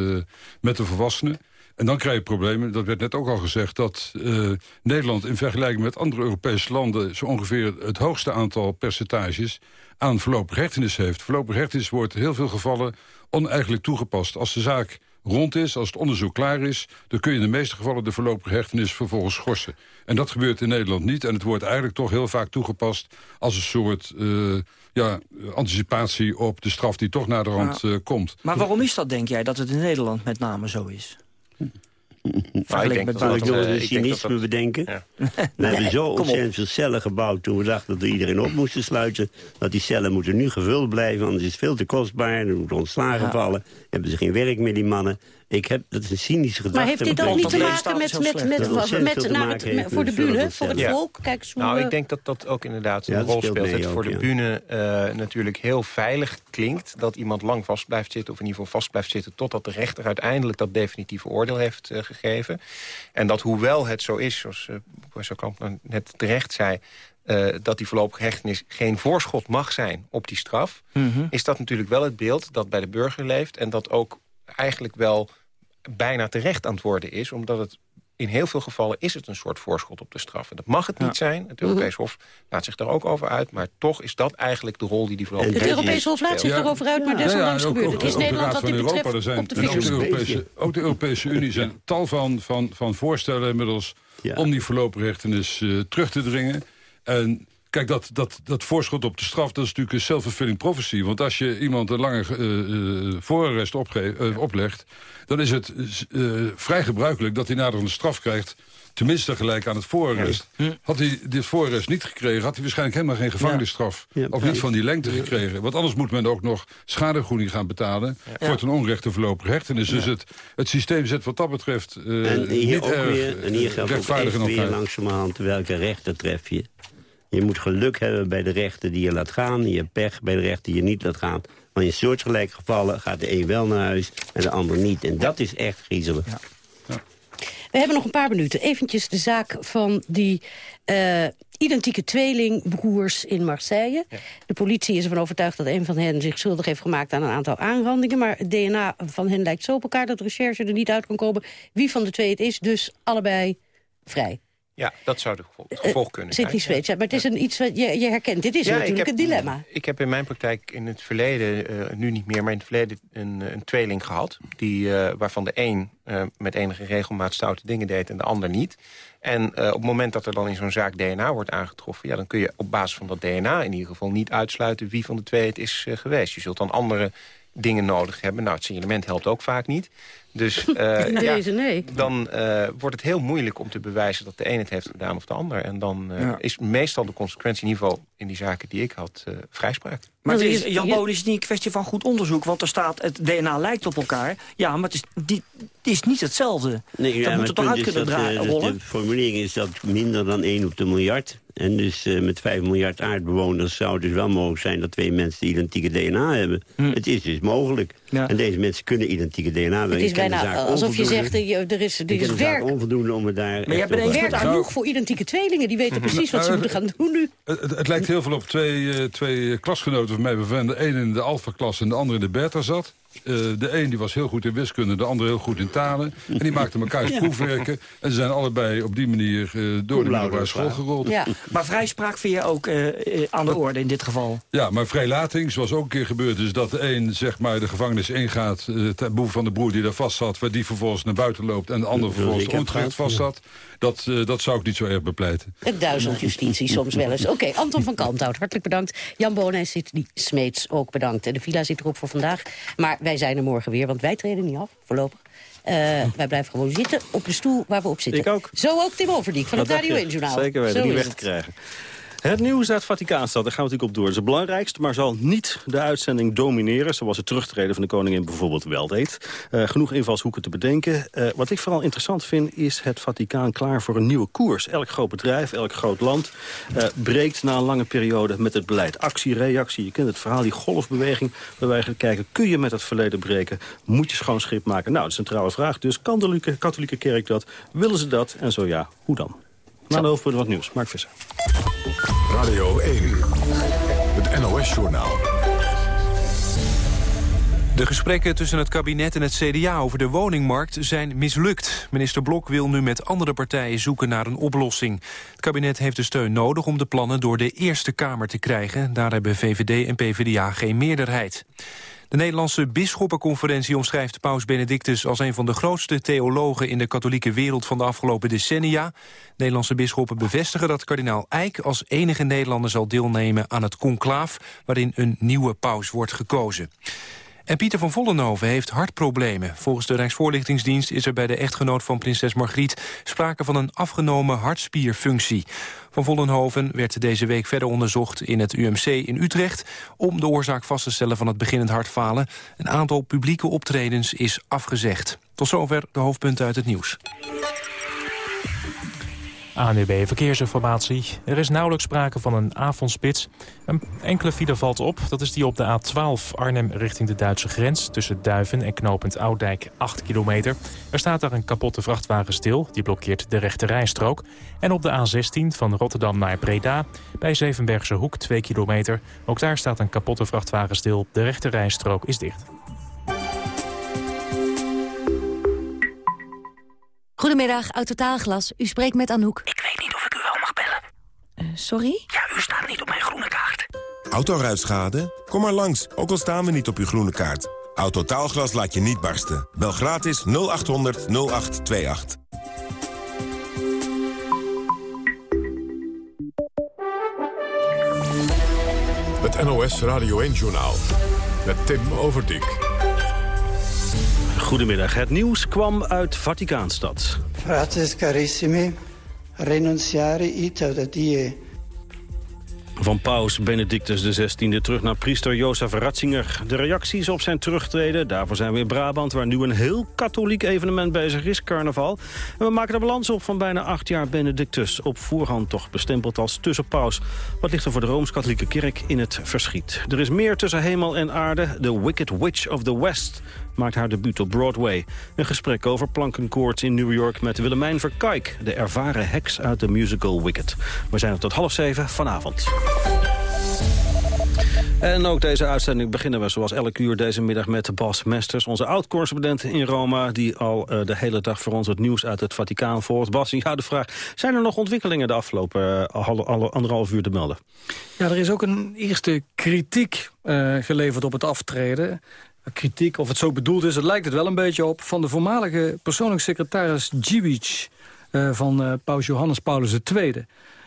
met de volwassenen. En dan krijg je problemen, dat werd net ook al gezegd... dat uh, Nederland in vergelijking met andere Europese landen... zo ongeveer het hoogste aantal percentages aan voorlopige hechtenis heeft. Voorlopige hechtenis wordt in heel veel gevallen oneigenlijk toegepast. Als de zaak rond is, als het onderzoek klaar is... dan kun je in de meeste gevallen de voorlopige hechtenis vervolgens schorsen. En dat gebeurt in Nederland niet. En het wordt eigenlijk toch heel vaak toegepast als een soort... Uh, ja, anticipatie op de straf die toch naar de rand uh, komt. Maar waarom is dat, denk jij, dat het in Nederland met name zo is? Ik denk met dat, dat, uh, cynisme dat, bedenken. Ja. We hebben zo ontzettend veel cellen gebouwd toen we dachten dat we iedereen op moesten sluiten. Dat die cellen moeten nu gevuld blijven, want het is veel te kostbaar. Er moeten ontslagen ja. vallen. Hebben ze geen werk meer, die mannen. Ik heb, dat is een cynische gedachte. Maar heeft dit dan niet te maken met, met, met, met, naar het, voor de bühne, voor het volk? Kijk, nou, ik denk dat dat ook inderdaad een rol speelt. Het voor de bühne uh, natuurlijk heel veilig klinkt... dat iemand lang vast blijft zitten, of in ieder geval vast blijft zitten... totdat de rechter uiteindelijk dat definitieve oordeel heeft uh, gegeven. En dat hoewel het zo is, zoals uh, professor Kamp net terecht zei... Uh, dat die voorlopige hechtenis geen voorschot mag zijn op die straf... Mm -hmm. is dat natuurlijk wel het beeld dat bij de burger leeft... en dat ook eigenlijk wel bijna terecht aan het worden is... omdat het in heel veel gevallen is het een soort voorschot op de straf. En dat mag het niet zijn. Het Europees Hof laat zich daar ook over uit. Maar toch is dat eigenlijk de rol die die vooral... Het Europees Hof laat zich ja. erover uit, maar desondanks ja, ja, gebeurt het. Is Nederland wat dit betreft Europa, zijn, op de ook, de Europese, ook de Europese Unie zijn tal van, van, van voorstellen inmiddels... om die voorlopige rechtenis uh, terug te dringen. En Kijk, dat, dat, dat voorschot op de straf, dat is natuurlijk een self-fulfilling prophecy. Want als je iemand een lange uh, voorarrest uh, oplegt... dan is het uh, vrij gebruikelijk dat hij nader een straf krijgt... tenminste gelijk aan het voorarrest. Ja. Had hij dit voorarrest niet gekregen... had hij waarschijnlijk helemaal geen gevangenisstraf. Ja. Of niet van die lengte gekregen. Want anders moet men ook nog schadevergoeding gaan betalen... voor het een onrechte voorlopige hechtenis. Dus het, het systeem zet wat dat betreft en hier niet ook erg weer, En hier geldt ook weer langzamerhand welke rechter tref je. Je moet geluk hebben bij de rechter die je laat gaan. Je hebt pech bij de rechter die je niet laat gaan. Want in soortgelijke gevallen gaat de een wel naar huis en de ander niet. En dat is echt griezelig. Ja. Ja. We hebben nog een paar minuten. Eventjes de zaak van die uh, identieke tweelingbroers in Marseille. Ja. De politie is ervan overtuigd dat een van hen zich schuldig heeft gemaakt aan een aantal aanrandingen. Maar het DNA van hen lijkt zo op elkaar dat de recherche er niet uit kan komen wie van de twee het is. Dus allebei vrij. Ja, dat zou de gevolg, gevolg kunnen zijn. Zweet, ja. maar het is een iets wat je, je herkent. Dit is ja, natuurlijk heb, een dilemma. Ik heb in mijn praktijk in het verleden, uh, nu niet meer... maar in het verleden een, een tweeling gehad... Die, uh, waarvan de een met enige regelmaat stoute dingen deed en de ander niet. En op het moment dat er dan in zo'n zaak DNA wordt aangetroffen... Ja, dan kun je op basis van dat DNA in ieder geval niet uitsluiten... wie van de twee het is geweest. Je zult dan andere dingen nodig hebben. Nou, het signalement helpt ook vaak niet. Dus uh, Deze, ja, nee. dan uh, wordt het heel moeilijk om te bewijzen dat de een het heeft gedaan of de ander. En dan uh, ja. is meestal de consequentie, in ieder geval in die zaken die ik had, vrijspraak. Maar het is, Jan Boon is het niet een kwestie van goed onderzoek. Want er staat, het DNA lijkt op elkaar. Ja, maar het is, die, het is niet hetzelfde. Nee, dat moet er toch uit kunnen draaien, De formulering is dat minder dan 1 op de miljard. En dus uh, met 5 miljard aardbewoners zou het dus wel mogelijk zijn... dat twee mensen identieke DNA hebben. Hm. Het is dus mogelijk. Ja. En deze mensen kunnen identieke DNA. Het is bijna alsof je zegt, er is, er is werk. onvoldoende om het daar... Maar je hebt werk genoeg voor identieke tweelingen. Die weten precies wat ze nou, moeten gaan doen nu. Het, het, het, lijkt heel veel op twee, uh, twee klasgenoten van mij een in de alfa-klasse en de andere in de beta zat. Uh, de een die was heel goed in wiskunde, de ander heel goed in talen. En die maakten elkaar ja. proefwerken. En ze zijn allebei op die manier uh, door de middelbare school gerold. Ja. Maar vrijspraak vind je ook uh, aan de orde in dit geval? Ja, maar vrijlating, zoals ook een keer gebeurd is... dat de een zeg maar, de gevangenis ingaat ten behoeve van de broer die daar vast zat... waar die vervolgens naar buiten loopt en de ander vervolgens onterecht vast zat... Dat, dat zou ik niet zo erg bepleiten. Het duizend justitie soms wel eens. Oké, Anton van Kalmthout, hartelijk bedankt. Jan Bonen en Sidney Smeets ook bedankt. En de villa zit erop voor vandaag. Maar wij zijn er morgen weer, want wij treden niet af, voorlopig. Uh, wij blijven gewoon zitten op de stoel waar we op zitten. Ik ook. Zo ook Tim Overdiek van het Radio 1 Journaal. Zeker weten, niet weg te krijgen. Het nieuws uit Vaticaanstad, daar gaan we natuurlijk op door. Het is het belangrijkste, maar zal niet de uitzending domineren... zoals het terugtreden van de koningin bijvoorbeeld wel deed. Uh, genoeg invalshoeken te bedenken. Uh, wat ik vooral interessant vind, is het Vaticaan klaar voor een nieuwe koers. Elk groot bedrijf, elk groot land uh, breekt na een lange periode met het beleid. Actie, reactie, je kent het verhaal, die golfbeweging... waarbij we kijken, kun je met het verleden breken? Moet je schoon schip maken? Nou, de centrale vraag dus, kan de katholieke kerk dat? Willen ze dat? En zo ja, hoe dan? Na de hoofdpunten wat nieuws. Mark Visser. Radio 1. Het NOS-journaal. De gesprekken tussen het kabinet en het CDA over de woningmarkt zijn mislukt. Minister Blok wil nu met andere partijen zoeken naar een oplossing. Het kabinet heeft de steun nodig om de plannen door de Eerste Kamer te krijgen. Daar hebben VVD en PvdA geen meerderheid. De Nederlandse Bisschoppenconferentie omschrijft paus Benedictus... als een van de grootste theologen in de katholieke wereld van de afgelopen decennia. Nederlandse bisschoppen bevestigen dat kardinaal Eijk... als enige Nederlander zal deelnemen aan het conclaaf... waarin een nieuwe paus wordt gekozen. En Pieter van Vollenhoven heeft hartproblemen. Volgens de Rijksvoorlichtingsdienst is er bij de echtgenoot van prinses Margriet... sprake van een afgenomen hartspierfunctie. Van Vollenhoven werd deze week verder onderzocht in het UMC in Utrecht... om de oorzaak vast te stellen van het beginnend hartfalen. Een aantal publieke optredens is afgezegd. Tot zover de hoofdpunten uit het nieuws. ANUB Verkeersinformatie. Er is nauwelijks sprake van een avondspits. Een enkele file valt op. Dat is die op de A12 Arnhem richting de Duitse grens... tussen Duiven en knooppunt Oudijk, 8 kilometer. Er staat daar een kapotte vrachtwagen stil. Die blokkeert de rechte rijstrook. En op de A16 van Rotterdam naar Breda... bij Zevenbergse Hoek, 2 kilometer. Ook daar staat een kapotte vrachtwagen stil. De rechte rijstrook is dicht. Goedemiddag, Autotaalglas. U spreekt met Anouk. Ik weet niet of ik u wel mag bellen. Uh, sorry? Ja, u staat niet op mijn groene kaart. Autoruitschade? Kom maar langs, ook al staan we niet op uw groene kaart. Autotaalglas laat je niet barsten. Bel gratis 0800 0828. Het NOS Radio 1-journaal met Tim Overdijk. Goedemiddag. Het nieuws kwam uit Vaticaanstad. Frates carissimi, renunciare ita da die van paus Benedictus XVI terug naar priester Jozef Ratzinger. De reacties op zijn terugtreden, daarvoor zijn we in Brabant... waar nu een heel katholiek evenement bezig is, carnaval. En we maken de balans op van bijna acht jaar Benedictus... op voorhand toch bestempeld als tussenpaus. Wat ligt er voor de Rooms-Katholieke Kerk in het verschiet? Er is meer tussen hemel en aarde. The Wicked Witch of the West maakt haar debuut op Broadway. Een gesprek over plankenkoorts in New York met Willemijn Verkijk... de ervaren heks uit de musical Wicked. We zijn er tot half zeven vanavond. En ook deze uitzending beginnen we zoals elk uur deze middag met Bas Mesters, onze oud-correspondent in Roma, die al uh, de hele dag voor ons het nieuws uit het Vaticaan volgt. Bas, ja, de vraag, zijn er nog ontwikkelingen de afgelopen uh, anderhalf uur te melden? Ja, er is ook een eerste kritiek uh, geleverd op het aftreden kritiek, of het zo bedoeld is, het lijkt het wel een beetje op... van de voormalige persoonlijk secretaris Dziwic uh, van uh, Paus Johannes Paulus II.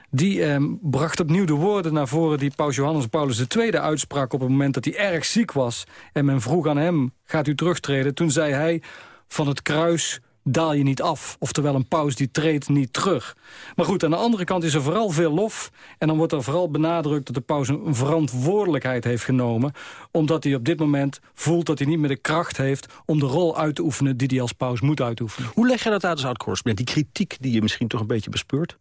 Die uh, bracht opnieuw de woorden naar voren die Paus Johannes Paulus II uitsprak... op het moment dat hij erg ziek was. En men vroeg aan hem, gaat u terugtreden? Toen zei hij, van het kruis daal je niet af. Oftewel, een paus die treedt niet terug. Maar goed, aan de andere kant is er vooral veel lof. En dan wordt er vooral benadrukt dat de paus een verantwoordelijkheid heeft genomen. Omdat hij op dit moment voelt dat hij niet meer de kracht heeft... om de rol uit te oefenen die hij als paus moet uitoefenen. Hoe leg je dat uit als oud-correspondent? Die kritiek die je misschien toch een beetje bespeurt?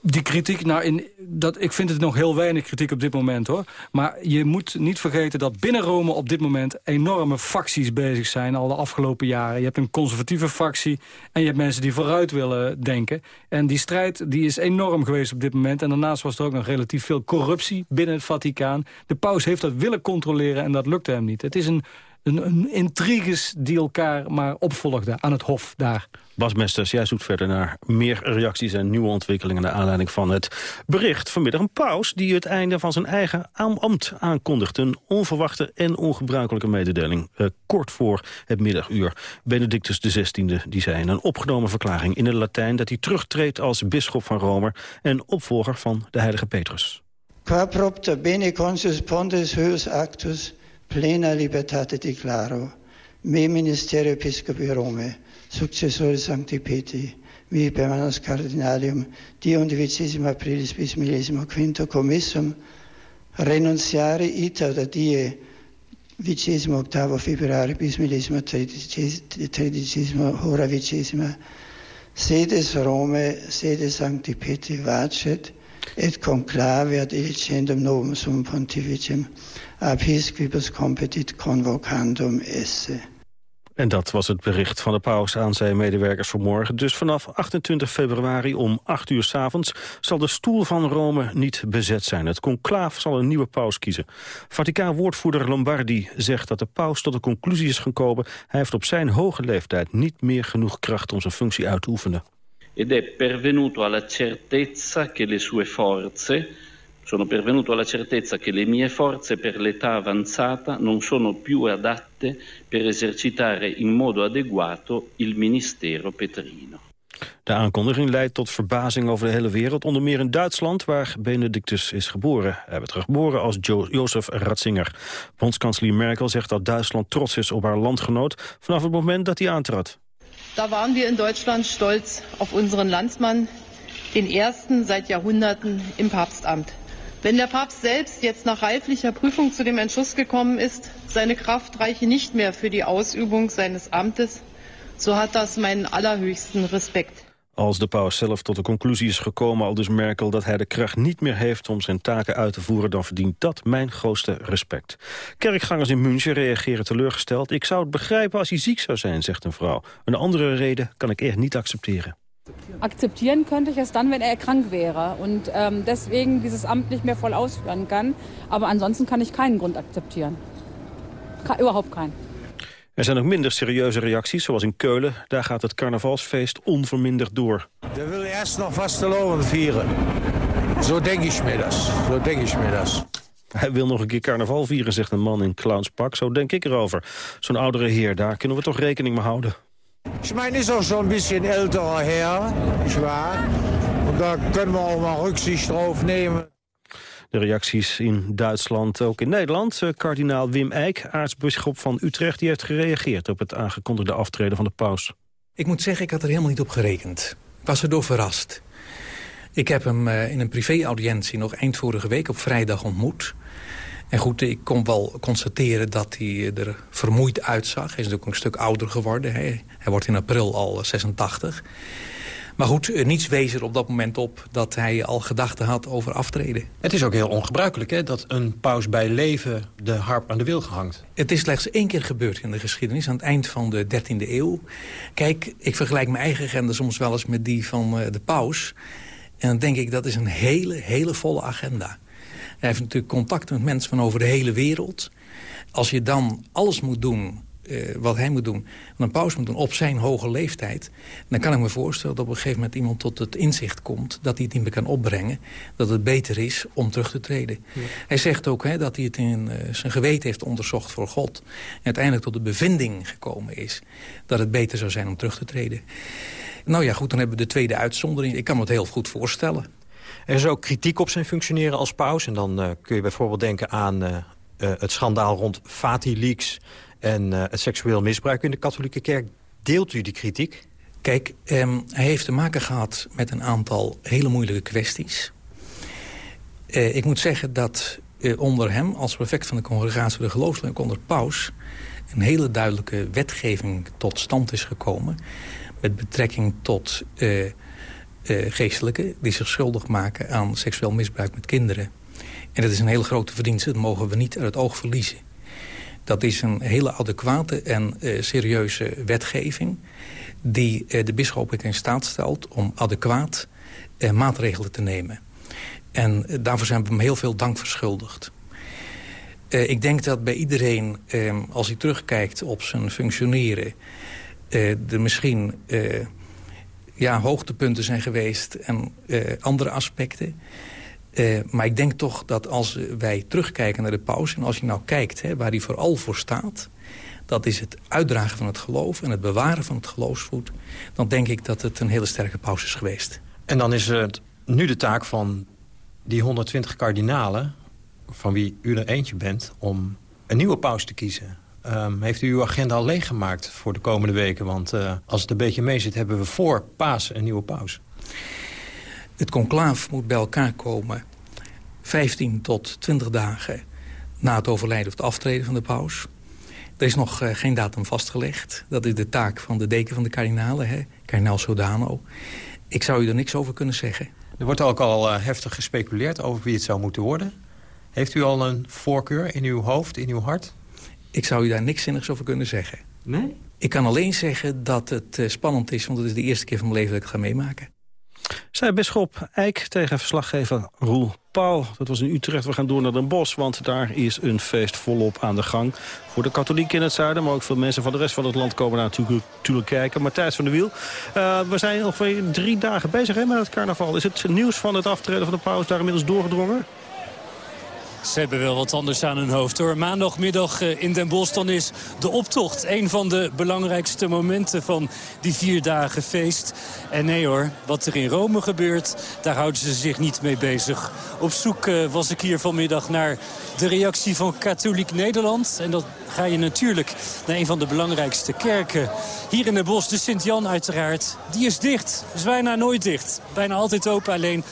Die kritiek, nou, in, dat, ik vind het nog heel weinig kritiek op dit moment, hoor. Maar je moet niet vergeten dat binnen Rome op dit moment... enorme facties bezig zijn al de afgelopen jaren. Je hebt een conservatieve factie en je hebt mensen die vooruit willen denken. En die strijd die is enorm geweest op dit moment. En daarnaast was er ook nog relatief veel corruptie binnen het Vaticaan. De paus heeft dat willen controleren en dat lukte hem niet. Het is een, een, een intriges die elkaar maar opvolgden aan het hof daar. Bas Mesters, jij zoekt verder naar meer reacties en nieuwe ontwikkelingen... naar aanleiding van het bericht vanmiddag. Een paus die het einde van zijn eigen ambt aankondigt. Een onverwachte en ongebruikelijke mededeling. Uh, kort voor het middaguur. Benedictus XVI die zei in een opgenomen verklaring in het Latijn... dat hij terugtreedt als bisschop van Rome en opvolger van de heilige Petrus. Qua propter bene consus pontes huius actus plena libertate declaro. Me ministerio episcopi Rome successore Sancti Petri, vi permanens cardinalium, die undicesimo aprilis bis millesimo quinto commissum, renunziare ita da die vicesimo octavo februari bis millesimo tredicesimo vicesima, sedes Rome, sedes Sancti Petri vacet, et conclave ad elicendum novum sum pontificem, ab competit convocandum esse. En dat was het bericht van de paus aan zijn medewerkers vanmorgen. Dus vanaf 28 februari om 8 uur s avonds zal de stoel van Rome niet bezet zijn. Het conclaaf zal een nieuwe paus kiezen. Vaticaan-woordvoerder Lombardi zegt dat de paus tot de conclusie is gekomen... hij heeft op zijn hoge leeftijd niet meer genoeg kracht om zijn functie uit te oefenen. Ed è pervenuto alla certezza che le sue forze sono pervenuto alla certezza che le mie forze per l'età avanzata non sono più adatte per esercitare in modo adeguato il ministero petrino. De aankondiging leidt tot verbazing over de hele wereld. Onder meer in Duitsland, waar Benedictus is geboren. Hij werd geboren als jo Jozef Ratzinger. Bondskanselier Merkel zegt dat Duitsland trots is op haar landgenoot... vanaf het moment dat hij aantrad. Da waren wir in Deutschland stolz auf unseren Landsmann... den ersten seit Jahrhunderten im Papstamt. Wenn der Papst selbst jetzt nach reiflicher Prüfung zu dem Entschluss gekommen ist, seine Kraft reiche nicht mehr für die Ausübung seines Amtes, so hat das meinen allerhöchsten Respekt. Als de paus zelf tot de conclusie is gekomen, al dus Merkel... dat hij de kracht niet meer heeft om zijn taken uit te voeren... dan verdient dat mijn grootste respect. Kerkgangers in München reageren teleurgesteld. Ik zou het begrijpen als hij ziek zou zijn, zegt een vrouw. Een andere reden kan ik echt niet accepteren. Akzeptieren könnte ich es dann, wenn er krank wäre und ähm, deswegen dieses Amt nicht mehr voll ausführen kann. Aber ansonsten kann ich keinen Grund akzeptieren. Ka überhaupt keinen. Er zijn ook minder serieuze reacties, zoals in Keulen. Daar gaat het carnavalsfeest onverminderd door. We willen eerst nog vastelovend vieren. Zo denk ik me dat. Zo denk ik dat. Hij wil nog een keer carnaval vieren, zegt een man in clownspak. Zo denk ik erover. Zo'n oudere heer, daar kunnen we toch rekening mee houden. Ich meine, ist auch schon ein bisschen älterer Herr, nicht wahr? Und da können wir auch mal Rücksicht drauf nehmen. Reacties in Duitsland, ook in Nederland. Eh, kardinaal Wim Eijk, aartsbisschop van Utrecht... die heeft gereageerd op het aangekondigde aftreden van de paus. Ik moet zeggen, ik had er helemaal niet op gerekend. Ik was erdoor verrast. Ik heb hem eh, in een privé-audiëntie nog eind vorige week op vrijdag ontmoet. En goed, ik kon wel constateren dat hij er vermoeid uitzag. Hij is natuurlijk een stuk ouder geworden. Hij, hij wordt in april al 86. Maar goed, eh, niets wees er op dat moment op dat hij al gedachten had over aftreden. Het is ook heel ongebruikelijk hè, dat een paus bij leven de harp aan de wil gehangt. Het is slechts één keer gebeurd in de geschiedenis, aan het eind van de 13e eeuw. Kijk, ik vergelijk mijn eigen agenda soms wel eens met die van eh, de paus. En dan denk ik, dat is een hele, hele volle agenda. Hij heeft natuurlijk contact met mensen van over de hele wereld. Als je dan alles moet doen uh, wat hij moet doen, een pauze moet doen op zijn hoge leeftijd... dan kan ik me voorstellen dat op een gegeven moment iemand tot het inzicht komt... dat hij het niet meer kan opbrengen, dat het beter is om terug te treden. Hij zegt ook hè, dat hij het in uh, zijn geweten heeft onderzocht voor God... en uiteindelijk tot de bevinding gekomen is dat het beter zou zijn om terug te treden. Nou ja, goed, dan hebben we de tweede uitzondering. Ik kan me het heel goed voorstellen. Er is ook kritiek op zijn functioneren als paus. En dan uh, kun je bijvoorbeeld denken aan uh, het schandaal rond Fati Leaks... en het seksueel misbruik in de katholieke kerk. Deelt u die kritiek? Kijk, ehm, hij heeft te maken gehad met een aantal hele moeilijke kwesties. Uh, ik moet zeggen dat uh, onder hem, als prefect van de congregatie de geloofsleuk onder paus... een hele duidelijke wetgeving tot stand is gekomen... met betrekking tot uh, geestelijken die zich schuldig maken aan seksueel misbruik met kinderen. En dat is een hele grote verdienste, dat mogen we niet uit het oog verliezen. Dat is een hele adequate en serieuze wetgeving die uh, de bisschop in staat stelt om adequaat uh, maatregelen te nemen. En daarvoor zijn we hem heel veel dank verschuldigd. ik denk dat bij iedereen, als hij terugkijkt op zijn functioneren... er misschien ja, hoogtepunten zijn geweest en andere aspecten... maar ik denk toch dat als wij terugkijken naar de paus... en als je nou kijkt hè, waar hij vooral voor staat dat is het uitdragen van het geloof en het bewaren van het geloofsvoet... dan denk ik dat het een hele sterke paus is geweest. En dan is het nu de taak van die 120 kardinalen... van wie u er eentje bent, om een nieuwe paus te kiezen. Um, heeft u uw agenda al leeggemaakt voor de komende weken? Want uh, als het een beetje mee zit, hebben we voor paas een nieuwe paus. Het conclaaf moet bij elkaar komen 15 tot 20 dagen na het overlijden of het aftreden van de paus. Er is nog uh, geen datum vastgelegd. Dat is de taak van de deken van de kardinalen, hè? kardinaal Sodano. Ik zou u er niks over kunnen zeggen. Er wordt ook al uh, heftig gespeculeerd over wie het zou moeten worden. Heeft u al een voorkeur in uw hoofd, in uw hart? Ik zou u daar niks zinnigs over kunnen zeggen. Nee? Ik kan alleen zeggen dat het uh, spannend is, want het is de eerste keer van mijn leven dat ik het ga meemaken. Zij bisschop Eijk tegen verslaggever Roel Paul. Dat was in Utrecht. We gaan door naar Den Bosch, want daar is een feest volop aan de gang. Voor de katholieken in het zuiden, maar ook veel mensen van de rest van het land komen daar natuurlijk, kijken. Matthijs van der Wiel, uh, we zijn ongeveer drie dagen bezig hè, met het carnaval. Is het nieuws van het aftreden van de paus daar inmiddels doorgedrongen? Ze hebben wel wat anders aan hun hoofd hoor. Maandagmiddag eh, in Den Bosch dan is de optocht een van de belangrijkste momenten van die vier dagen feest. En nee hoor, wat er in Rome gebeurt, daar houden ze zich niet mee bezig. Op zoek eh, was ik hier vanmiddag naar de reactie van Katholiek Nederland. En dat ga je natuurlijk naar een van de belangrijkste kerken. Hier in Den Bosch, de Sint-Jan uiteraard. Die is dicht, is bijna nooit dicht. Bijna altijd open, alleen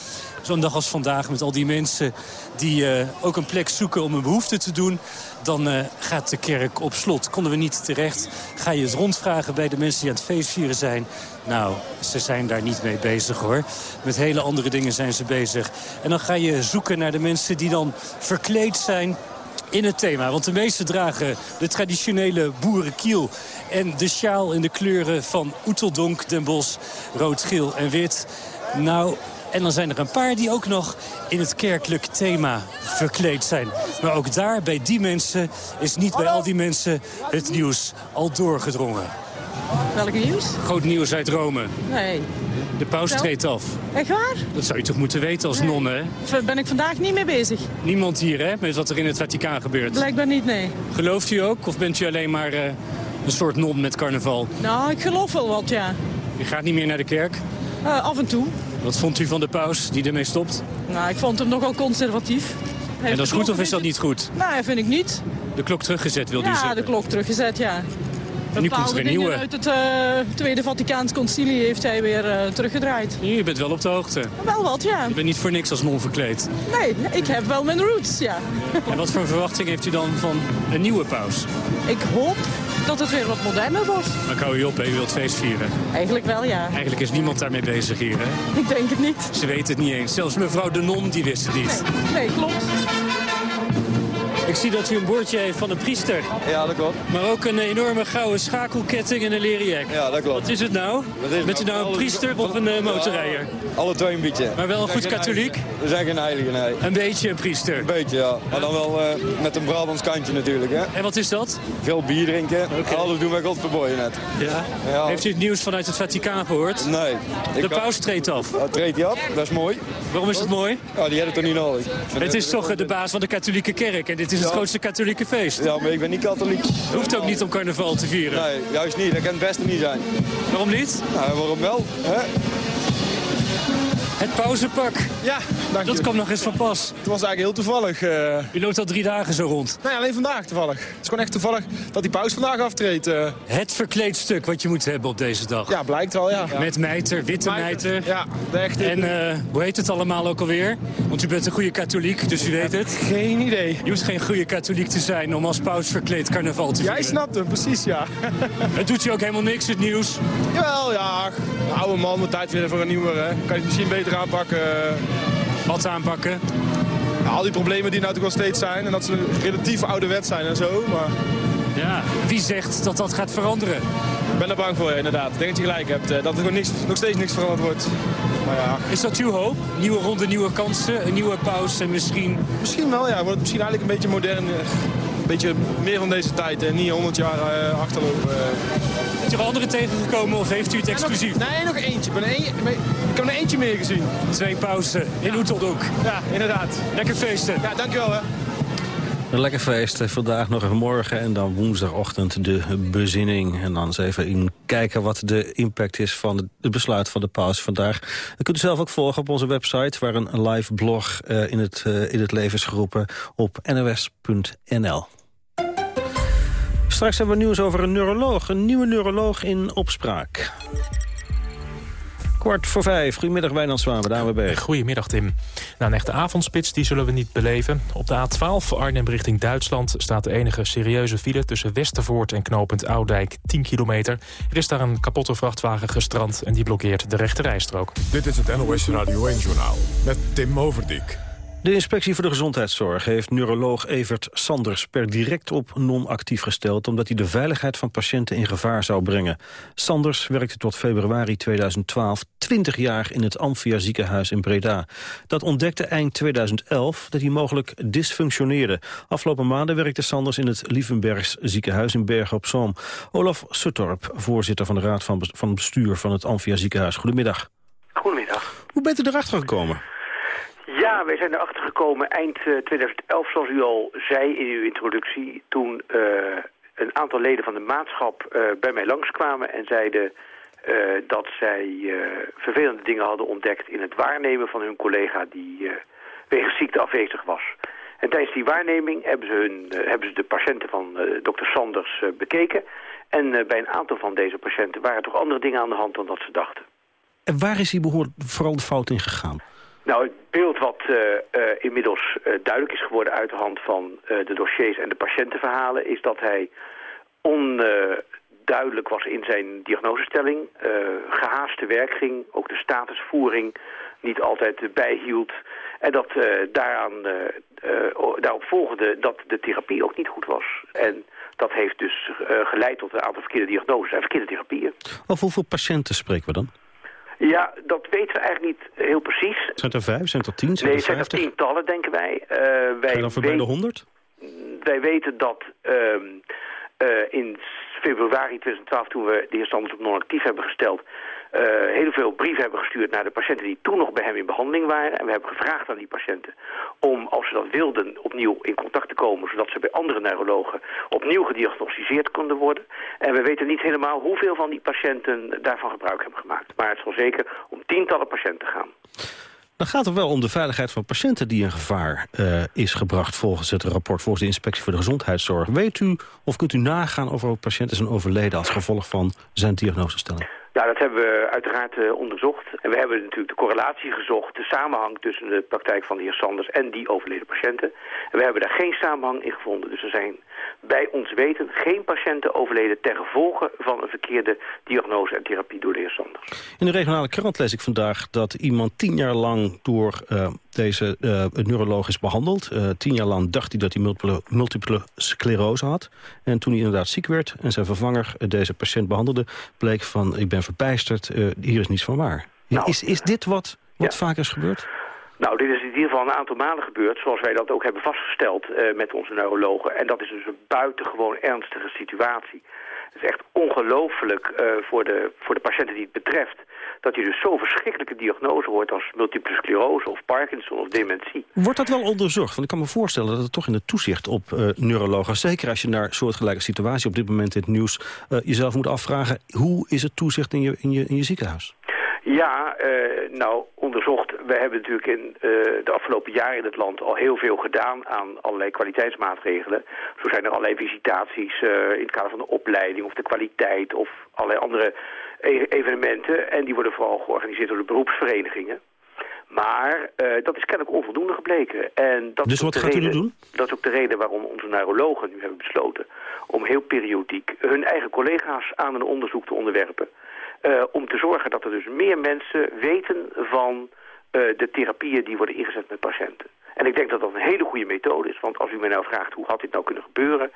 zo'n dag als vandaag met al die mensen die uh, ook een plek zoeken om een behoefte te doen... dan uh, gaat de kerk op slot. Konden we niet terecht. Ga je het rondvragen bij de mensen die aan het feestvieren zijn... nou, ze zijn daar niet mee bezig hoor. Met hele andere dingen zijn ze bezig. En dan ga je zoeken naar de mensen die dan verkleed zijn in het thema. Want de meesten dragen de traditionele boerenkiel en de sjaal in de kleuren van Oeteldonk, Den Bosch, rood, geel en wit. Nou, en dan zijn er een paar die ook nog in het kerkelijk thema verkleed zijn. Maar ook daar, bij die mensen, is niet bij al die mensen het nieuws al doorgedrongen. Welk nieuws? Groot nieuws uit Rome. Nee. De paus treedt af. Echt waar? Dat zou je toch moeten weten als nee. non, hè? Daar ben ik vandaag niet mee bezig. Niemand hier, hè? Met wat er in het Vaticaan gebeurt. Blijkbaar niet, nee. Gelooft u ook? Of bent u alleen maar uh, een soort non met carnaval? Nou, ik geloof wel wat, ja. U gaat niet meer naar de kerk? Uh, af en toe. Wat vond u van de paus die ermee stopt? Nou, ik vond hem nogal conservatief. En dat is goed of is dat niet goed? Nou, dat vind ik niet. De klok teruggezet, wil u zeggen? Ja, de klok teruggezet, ja. En nu komt er een nieuwe. uit het uh, Tweede Vaticaans Concilie heeft hij weer uh, teruggedraaid. Je bent wel op de hoogte. Wel wat, ja. Je bent niet voor niks als non verkleed. Nee, ik heb wel mijn roots, ja. En wat voor verwachting heeft u dan van een nieuwe paus? Ik hoop dat het weer wat moderner wordt. Maar hou je op, hè? U wilt feest vieren. Eigenlijk wel, ja. Eigenlijk is niemand daarmee bezig hier, hè? Ik denk het niet. Ze weten het niet eens. Zelfs mevrouw de Non, die wist het niet. Nee, nee klopt. Ik zie dat u een bordje heeft van een priester. Ja, dat klopt. Maar ook een enorme gouden schakelketting en een leren jack. Ja, dat klopt. Wat is het nou? Is Bent u nou een priester of een uh, motorrijder? Ja, alle twee een beetje. Maar wel een goed katholiek? We zijn geen heilige, nee. Een beetje een priester? Een beetje, ja. Maar dan wel uh, met een Brabants kantje natuurlijk, hè. En wat is dat? Veel bier drinken. Okay. Alles doen wij godverboeien net. Ja? ja? Heeft u het nieuws vanuit het Vaticaan gehoord? Nee. De paus treedt af. Ja, treedt hij af, dat is mooi. Waarom is het mooi? Ja, die hebben het toch niet nodig. Het is toch de baas van de katholieke kerk en dit is het grootste katholieke feest. Ja, maar ik ben niet katholiek. Het hoeft ook niet om carnaval te vieren. Nee, juist niet. Dat kan het beste niet zijn. Waarom niet? Nou, waarom wel? Hè? Het pauzepak. Ja, dank Dat kwam nog eens van pas. Het was eigenlijk heel toevallig. Uh... U loopt al drie dagen zo rond? Nee, alleen vandaag toevallig. Het is gewoon echt toevallig dat die pauze vandaag aftreedt. Uh... Het verkleedstuk wat je moet hebben op deze dag. Ja, blijkt wel, ja. Met mijter, witte mijter. Ja, de echte. En uh, hoe heet het allemaal ook alweer? Want u bent een goede katholiek, dus u weet het. Geen idee. Je hoeft geen goede katholiek te zijn om als paus verkleed carnaval te vieren. Jij snapt hem, precies, ja. het doet je ook helemaal niks, het nieuws? Jawel, ja. Een oude man moet tijd vinden voor een nieuwe. Hè. Kan je het misschien beter aanpakken. Wat aanpakken? al die problemen die nou natuurlijk wel steeds zijn. En dat ze relatief ouderwet zijn en zo. Maar... Ja, wie zegt dat dat gaat veranderen? Ik ben er bang voor, inderdaad. Ik denk dat je gelijk hebt. Dat er gewoon niks, nog steeds niks veranderd wordt. Maar ja. Is dat uw hoop? Nieuwe ronde, nieuwe kansen, een nieuwe pauze en misschien... Misschien wel, ja. Wordt het misschien eigenlijk een beetje modern. Een beetje meer van deze tijd en niet 100 jaar uh, achterlopen. Bent u er anderen tegengekomen of heeft u het exclusief? nee, nog eentje. Ik, ben een, ik heb er eentje meer gezien. Twee pauzen in ja. Oeteldonk. Ja, inderdaad. Lekker feesten. Ja, dankjewel hè. Een lekker feest. Vandaag nog even morgen en dan woensdagochtend de bezinning. En dan eens even in kijken wat de impact is van het besluit van de paus vandaag. Dat kunt u zelf ook volgen op onze website... waar een live blog uh, in, het, uh, in het leven is geroepen op nos.nl. Straks hebben we nieuws over een neuroloog. Een nieuwe neuroloog in opspraak. Kwart voor vijf. Goedemiddag, Wijnand Zwamen, de AWB. Goedemiddag, Tim. Nou, een echte avondspits die zullen we niet beleven. Op de A12 Arnhem richting Duitsland staat de enige serieuze file... tussen Westervoort en knooppunt Oudijk, 10 kilometer. Er is daar een kapotte vrachtwagen gestrand en die blokkeert de rechte rijstrook. Dit is het NOS Radio 1-journaal met Tim Overdijk. De Inspectie voor de Gezondheidszorg heeft neuroloog Evert Sanders per direct op non-actief gesteld... omdat hij de veiligheid van patiënten in gevaar zou brengen. Sanders werkte tot februari 2012 20 jaar in het Amphia ziekenhuis in Breda. Dat ontdekte eind 2011 dat hij mogelijk dysfunctioneerde. Afgelopen maanden werkte Sanders in het Lievenbergs ziekenhuis in Bergen op Zoom. Olaf Suttorp, voorzitter van de Raad van, van Bestuur van het Amphia ziekenhuis. Goedemiddag. Goedemiddag. Hoe bent u erachter gekomen? Ja, wij zijn erachter gekomen eind 2011, zoals u al zei in uw introductie... toen uh, een aantal leden van de maatschap uh, bij mij langskwamen en zeiden... Dat zij vervelende dingen hadden ontdekt in het waarnemen van hun collega... die wegens ziekte afwezig was. En tijdens die waarneming hebben ze, hun, hebben ze de patiënten van dokter Sanders bekeken... En bij een aantal van deze patiënten waren toch andere dingen aan de hand dan dat ze dachten. En waar is hij behoorlijk vooral de fout in gegaan? Nou, het beeld wat uh, uh, inmiddels uh, duidelijk is geworden uit de hand van de dossiers en de patiëntenverhalen... is dat hij onduidelijk was in zijn diagnosestelling, gehaast werk ging... ook de statusvoering niet altijd bijhield... en dat daaraan, daarop volgde dat de therapie ook niet goed was. En dat heeft dus geleid tot een aantal verkeerde diagnoses en verkeerde therapieën. Over hoeveel patiënten spreken we dan? Ja, dat weten we eigenlijk niet heel precies. Zijn er vijf? Zijn er tien? Zijn nee, het zijn er tientallen, denken wij. Uh, wij je dan voorbij de honderd? Wij weten dat uh, uh, in februari 2012, toen we de heer Sanders op non-actief hebben gesteld... Uh, heel veel brieven hebben gestuurd naar de patiënten die toen nog bij hem in behandeling waren. En we hebben gevraagd aan die patiënten om, als ze dat wilden, opnieuw in contact te komen... zodat ze bij andere neurologen opnieuw gediagnosticeerd konden worden. En we weten niet helemaal hoeveel van die patiënten daarvan gebruik hebben gemaakt. Maar het zal zeker om tientallen patiënten gaan. Dan gaat het wel om de veiligheid van patiënten die in gevaar uh, is gebracht... volgens het rapport volgens de Inspectie voor de Gezondheidszorg. Weet u of kunt u nagaan of er patiënten zijn overleden... als gevolg van zijn diagnosestelling? Nou, dat hebben we uiteraard uh, onderzocht. En we hebben natuurlijk de correlatie gezocht, de samenhang tussen de praktijk van de heer Sanders en die overleden patiënten. En we hebben daar geen samenhang in gevonden. Dus er zijn bij ons weten geen patiënten overleden ten gevolge van een verkeerde diagnose en therapie door de heer Sanders. In de regionale krant lees ik vandaag dat iemand tien jaar lang door uh, deze uh, neuroloog is behandeld. Uh, tien jaar lang dacht hij dat hij multiple, multiple sclerose had. En toen hij inderdaad ziek werd en zijn vervanger deze patiënt behandelde... bleek van, ik ben verbijsterd, hier is niets van waar. Nou, is, is dit wat, wat ja. vaker is gebeurd? Nou, dit is in ieder geval een aantal maanden gebeurd, zoals wij dat ook hebben vastgesteld uh, met onze neurologen. En dat is dus een buitengewoon ernstige situatie. Het is echt ongelooflijk uh, voor, de, voor de patiënten die het betreft... dat je dus zo'n verschrikkelijke diagnose hoort als multiple sclerose of Parkinson of dementie. Wordt dat wel onderzocht? Want ik kan me voorstellen dat het toch in de toezicht op uh, neurologen... zeker als je naar soortgelijke situatie op dit moment in het nieuws... jezelf moet afvragen, hoe is het toezicht in je, in je, in je ziekenhuis? Ja, uh, nou, onderzocht. We hebben natuurlijk in uh, de afgelopen jaren in het land al heel veel gedaan aan allerlei kwaliteitsmaatregelen. Zo zijn er allerlei visitaties uh, in het kader van de opleiding of de kwaliteit of allerlei andere e evenementen. En die worden vooral georganiseerd door de beroepsverenigingen. Maar dat is kennelijk onvoldoende gebleken. En dat dus wat gaat reden, u doen? Dat is ook de reden waarom onze neurologen nu hebben besloten... om heel periodiek hun eigen collega's aan een onderzoek te onderwerpen... Uh, om te zorgen dat er dus meer mensen weten van uh, de therapieën die worden ingezet met patiënten. En ik denk dat dat een hele goede methode is, want als u mij nou vraagt hoe had dit nou kunnen gebeuren,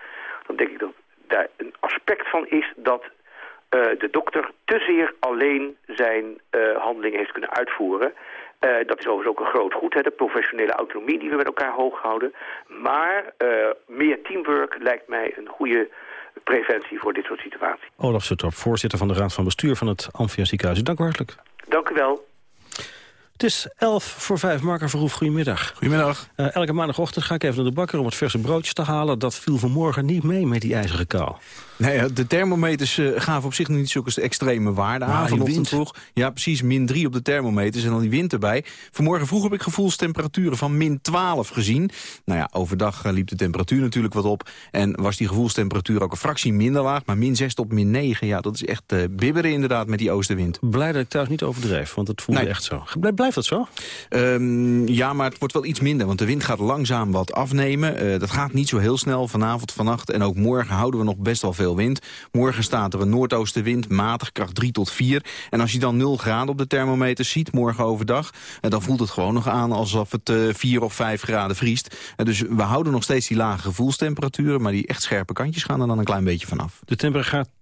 dan denk ik dat daar een aspect van is dat uh, de dokter te zeer alleen zijn handelingen heeft kunnen uitvoeren. dat is overigens ook een groot goed, hè, de professionele autonomie die we met elkaar hoog houden. Maar meer teamwork lijkt mij een goede preventie voor dit soort situaties. Olaf Suttorp, voorzitter van de Raad van Bestuur van het Amphia Ziekenhuis. Dank u hartelijk. Dank u wel. Het is 11 voor 5. Marker Verhoef, goedemiddag. Goedemiddag. Uh, elke maandagochtend ga ik even naar de bakker om het verse broodjes te halen. Dat viel vanmorgen niet mee met die ijzeren kou. Nee, de thermometers uh, gaven op zich nog niet zulke extreme waarden aan. Vanochtend vroeg, ja precies, min 3 op de thermometers en dan die wind erbij. Vanmorgen vroeg heb ik gevoelstemperaturen van min 12 gezien. Nou ja, overdag uh, liep de temperatuur natuurlijk wat op. En was die gevoelstemperatuur ook een fractie minder laag. Maar min 6 tot min 9, ja, dat is echt bibberen inderdaad met die oostenwind. Blij dat ik thuis niet overdreef, want het voelde nee. echt zo. Blijft dat zo? Um, ja, maar het wordt wel iets minder, want de wind gaat langzaam wat afnemen. dat gaat niet zo heel snel vanavond, vannacht en ook morgen houden we nog best wel veel wind. Morgen staat er een noordoostenwind, matig kracht 3 tot 4. En als je dan 0 graden op de thermometer ziet, morgen overdag... dan voelt het gewoon nog aan alsof het 4 of 5 graden vriest. dus we houden nog steeds die lage gevoelstemperaturen... maar die echt scherpe kantjes gaan er dan een klein beetje vanaf. De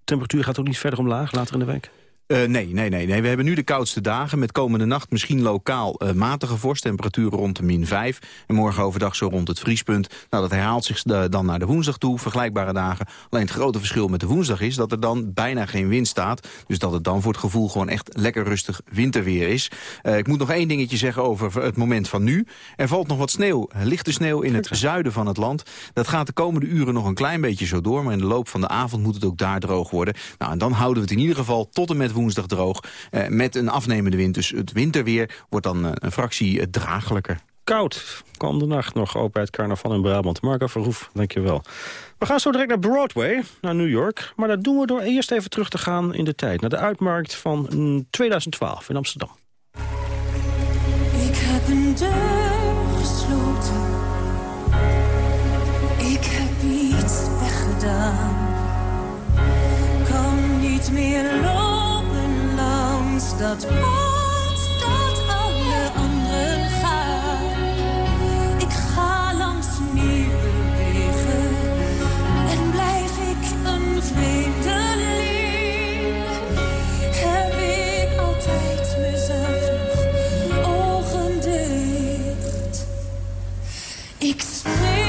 temperatuur gaat ook niet verder omlaag later in de week? Uh, nee, nee, nee, nee. We hebben nu de koudste dagen. Met komende nacht misschien lokaal uh, matige vorst. Temperaturen rond de min 5. En morgen overdag zo rond het vriespunt. Nou, dat herhaalt zich de, dan naar de woensdag toe. Vergelijkbare dagen. Alleen het grote verschil met de woensdag is dat er dan bijna geen wind staat. Dus dat het dan voor het gevoel gewoon echt lekker rustig winterweer is. Uh, ik moet nog één dingetje zeggen over het moment van nu. Er valt nog wat sneeuw, lichte sneeuw in het zuiden van het land. Dat gaat de komende uren nog een klein beetje zo door. Maar in de loop van de avond moet het ook daar droog worden. Nou, en dan houden we het in ieder geval tot en met woensdag droog. Eh, met een afnemende wind. Dus het winterweer wordt dan eh, een fractie eh, draaglijker. Koud. Kwam de nacht nog open uit carnaval in Brabant. Marco Verhoef, dankjewel. We gaan zo direct naar Broadway, naar New York. Maar dat doen we door eerst even terug te gaan in de tijd. Naar de uitmarkt van 2012 in Amsterdam. Ik heb een deur gesloten. Ik heb iets weggedaan. Kan niet meer lopen dat pad dat alle anderen gaan. Ik ga langs nieuwe wegen en blijf ik een vreemdeling. Heb ik altijd mezelf nog ogen dicht. Ik spring,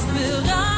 hospital.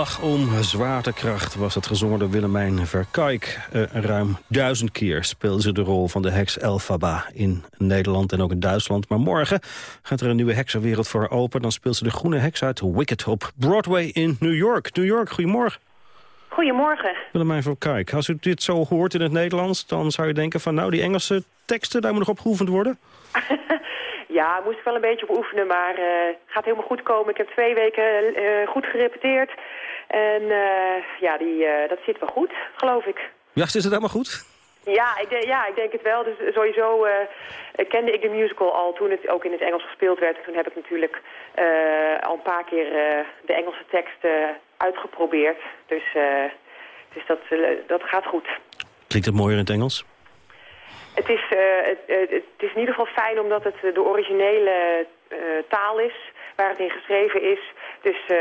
Om zwaartekracht was het gezongen door Willemijn Verkijk. Eh, ruim duizend keer speelde ze de rol van de heks Elphaba in Nederland en ook in Duitsland. Maar morgen gaat er een nieuwe heksenwereld voor haar open. Dan speelt ze de groene heks uit Wicked op Broadway in New York. New York, goedemorgen. Goedemorgen. Willemijn Verkijk, als u dit zo hoort in het Nederlands... dan zou je denken van nou, die Engelse teksten, daar moet nog op geoefend worden. Ja, moest ik wel een beetje op oefenen, maar het gaat helemaal goed komen. Ik heb twee weken eh, goed gerepeteerd. En eh, ja, die, eh, dat zit wel goed, geloof ik. Ja, is het helemaal goed? Ja, ik, denk- ja, ik denk het wel. Dus sowieso eh, kende ik de musical al toen het ook in het Engels gespeeld werd. En toen heb ik natuurlijk al een paar keer de Engelse tekst eh, uitgeprobeerd. Dus, dus dat, dat gaat goed. Klinkt het mooier in het Engels? Het is, het, het, is in ieder geval fijn omdat het de originele taal is waar het in geschreven is. Dus eh,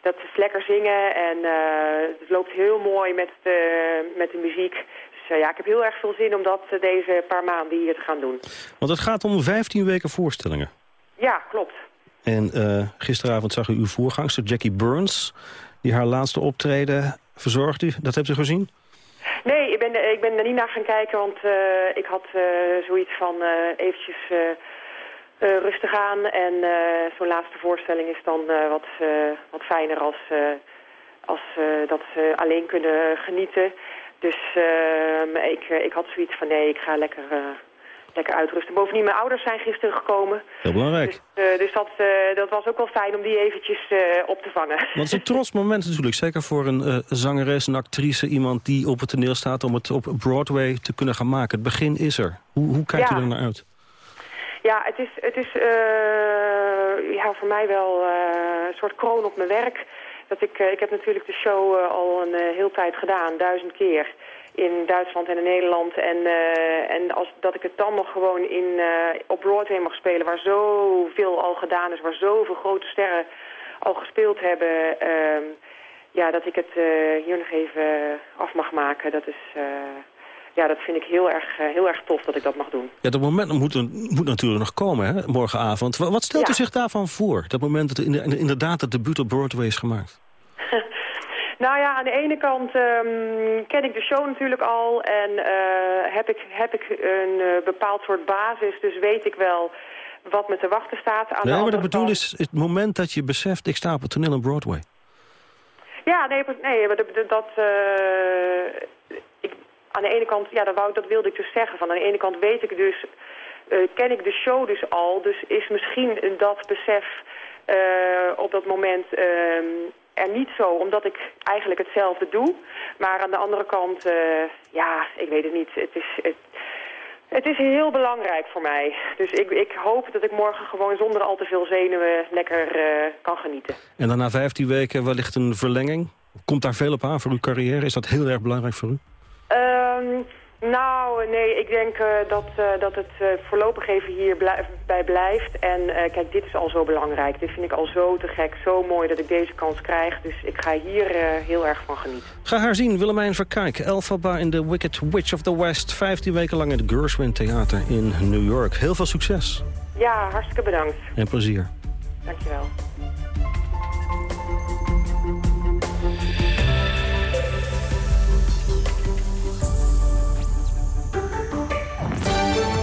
dat is lekker zingen en eh, het loopt heel mooi met de, met de muziek. Dus eh, ja, ik heb heel erg veel zin om dat eh, deze paar maanden hier te gaan doen. Want het gaat om 15 weken voorstellingen. Ja, klopt. En eh, gisteravond zag u uw voorgangster Jackie Burns... die haar laatste optreden verzorgde. Dat hebt u gezien? Nee, ik ben, ik ben er niet naar gaan kijken, want eh, ik had eh, zoiets van eh, eventjes eh, eh, rustig aan. En eh, zo'n laatste voorstelling is dan eh, wat, eh, wat fijner als, eh, als eh, dat ze alleen kunnen genieten. Dus eh, ik, eh, ik had zoiets van nee, ik ga lekker, eh, lekker uitrusten. Bovendien, mijn ouders zijn gisteren gekomen. Heel belangrijk. Eh, dus dat, eh, dat was ook wel fijn om die eventjes eh, op te vangen. Want het is een trots moment natuurlijk. Zeker voor een eh, zangeres, een actrice, iemand die op het toneel staat... om het op Broadway te kunnen gaan maken. Het begin is er. Hoe, hoe kijkt Ja. u er naar uit? Ja, het is, het is eh, ja, voor mij wel eh, een soort kroon op mijn werk. Dat ik, eh, ik heb natuurlijk de show al een heel tijd gedaan, duizend keer. In Duitsland en in Nederland. En, en als, dat ik het dan nog gewoon in, eh, op Broadway mag spelen... waar zoveel al gedaan is, waar zoveel grote sterren al gespeeld hebben... ehm, ja, dat ik het hier nog even af mag maken, dat is... ja, dat vind ik heel erg, eh, heel erg tof dat ik dat mag doen. Ja, dat moment moet, moet natuurlijk nog komen, hè, morgenavond. Wa- Wat stelt u zich daarvan voor? Dat moment dat er in- inderdaad het debuut op Broadway is gemaakt. Nou ja, aan de ene kant ehm, ken ik de show natuurlijk al en eh, heb, ik, heb ik een eh, bepaald soort basis, dus weet ik wel wat me te wachten staat. Aan de Nee, maar ik bedoel is het moment dat je beseft... ik sta op het toneel op Broadway. Ja, nee, nee maar dat... dat aan de ene kant, ja, dat, wou, dat wilde ik dus zeggen. Van aan de ene kant weet ik dus, eh, ken ik de show dus al. Dus is misschien dat besef eh, op dat moment ehm, er niet zo. Omdat ik eigenlijk hetzelfde doe. Maar aan de andere kant, eh, ja, ik weet het niet. Het is... Het, het is heel belangrijk voor mij. Dus ik, ik hoop dat ik morgen gewoon zonder al te veel zenuwen lekker kan genieten. En dan na 15 weken wellicht een verlenging. Komt daar veel op aan voor uw carrière? Is dat heel erg belangrijk voor u? Ehm, nou, nee, ik denk eh, dat, eh, dat het eh, voorlopig even hier blij- bij blijft. En kijk, dit is al zo belangrijk. Dit vind ik al zo te gek, zo mooi dat ik deze kans krijg. Dus ik ga hier heel erg van genieten. Ga haar zien, Willemijn Verkijk. Elphaba in The Wicked Witch of the West. 15 weken lang in het Gershwin Theater in New York. Heel veel succes Ja, hartstikke bedankt. en plezier. Dankjewel.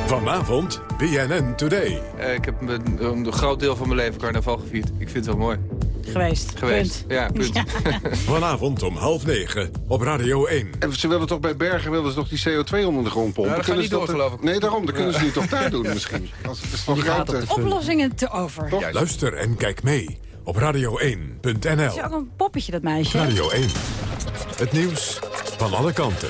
Vanavond BNN Today. Eh, ik heb een, een groot deel van mijn leven carnaval gevierd. Ik vind het wel mooi. Geweest. Geweest. Punt. Ja, punt. Vanavond om half negen op Radio 1. En ze willen toch bij Bergen willen ze toch die CO2 onder de grond pompen? Ja, dat gaat Kunnen niet ze door, geloof ik. Nee, daarom. Dat kunnen ze niet toch daar doen misschien. Als het is toch. Oplossingen te over. Luister en kijk mee op radio1.nl. Het is ook een poppetje, dat meisje. Radio 1. Het nieuws van alle kanten.